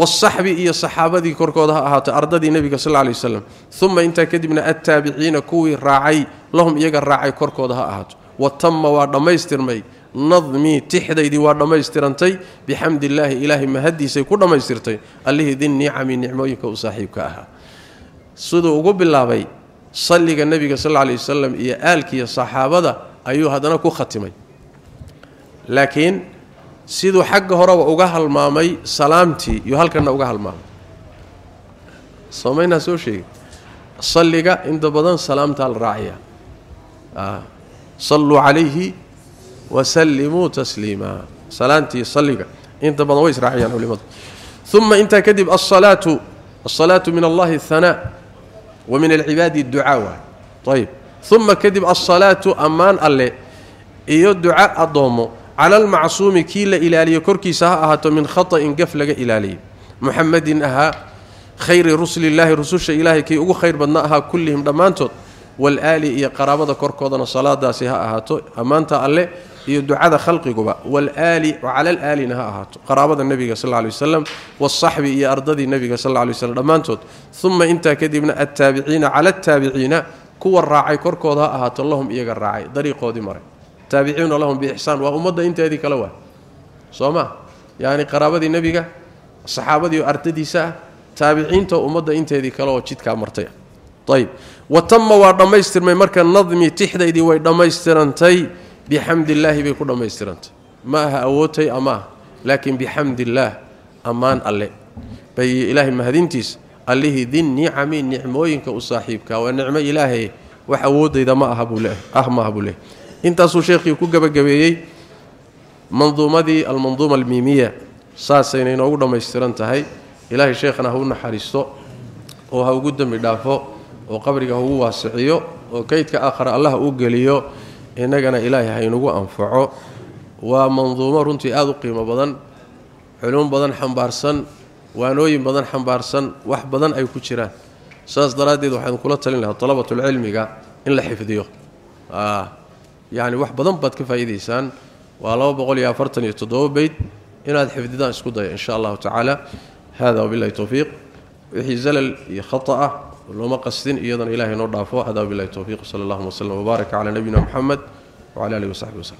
wasaxbi iyo saxaabadii korkooda ha ahaato ardadii nebiga sal lay waslam uma intaa kadibna attaabiciina kuwii raacay lahum iyaga raacay korkooda ha ahaato watama waa dhammaystirmay nadmii tixdaydii waa dhammaystirantay bixamdi illaahi ilaahay mahaddiisay ku dhammaystirtay allihii din nicami nicmooyinka u saaxiibka ahaa siduu ugu bilaabay salliga nebiga sal lay wasalam iyo aalkiiyo saxaabada ayuu haddana ku khatimay laakiin siduu xagga horeba uga halmaamay salaamtii iyo halkanna uga halmaamay soomaynaa soo sheegay salliga inta badan salaamtaa la raacaya salluu calayhi wasallimuu tasliima salaantii salliga inta badan way israaciyaan culimadu uma intaa kadib asalaatu asalaatu min allahi hanaa ومن العباد الدعاء طيب. ثم كذب الصلاة أمان الله. اي الدعاء أدومو. على المعصوم كيل إلى الي كركي سها من خطأ قفل إلى الي محمد انها خير رسل الله رسول شي الله كي أو خير بدناها كلهم ضمانت والآلي يا قرابة كركودنا صلاة داسها اهتو امانته الله. Iyo ducada khalqiguba walaali cala alaalina ha ahaato qaraabada nebiga sal lay wasalam wasaxbi iyo ardadii nebiga sal lay waslm dhammaantood uma intaa kadibna attaabiciina cala ataabiciina kuwa raacay korkooda ha ahaato lahum iyaga raacay dariiqoodii maray taabiciuna lahum biixsaan waa ummadda inteedii kale waa soo ma yacni qaraabadii nebiga saxaabadii oo ardadiisa ah taabiciinta ummadda inteedii kale oo jidkaa martay ayb watama waa dhammaystirmay marka nadmi tixdaydii way dhammaystirantay ama ah laakiin bixamdi illaah ammaan alle bay ilaahay mahadintiis allihii din nicami nicmooyinka u saaxiibka waa nicmo ilaahay wax awoodayda ma aha buu le ah ma aha buu leehay intaasuu sheekhii ku gebagabeeyey manduumadii almanduuma almiimiya saasayna inoogu dhammaystiran tahay ilaahay sheekhana ha u naxariisto oo ha ugu dembi dhaafo oo qabriga ha ugu waasiciyo oo kaydka aakhara allah innagana ilaahay ha inugu anfaco waa manduumo runtii aada u qiimo badan culuum badan xambaarsan waanooyin badan xambaarsan wax badan ay ku jiraan saas daraaddeed waxaan kula talin lahaa dalabatulcilmiga in la xifdiyo yacni wax badan baad ka faa'iidaysaan waa laba boqol iyo afartan iyo toddoba beyd inaad xifdidaan isku daya in sha allahu tacaala hada wabillahi towfiiq wixii zalal iyo khata ah لو ما قصدين أيضا الله نور دافو هذا بالله التوفيق صلى الله عليه وسلم وبارك على نبينا محمد وعلى اله وصحبه وسلم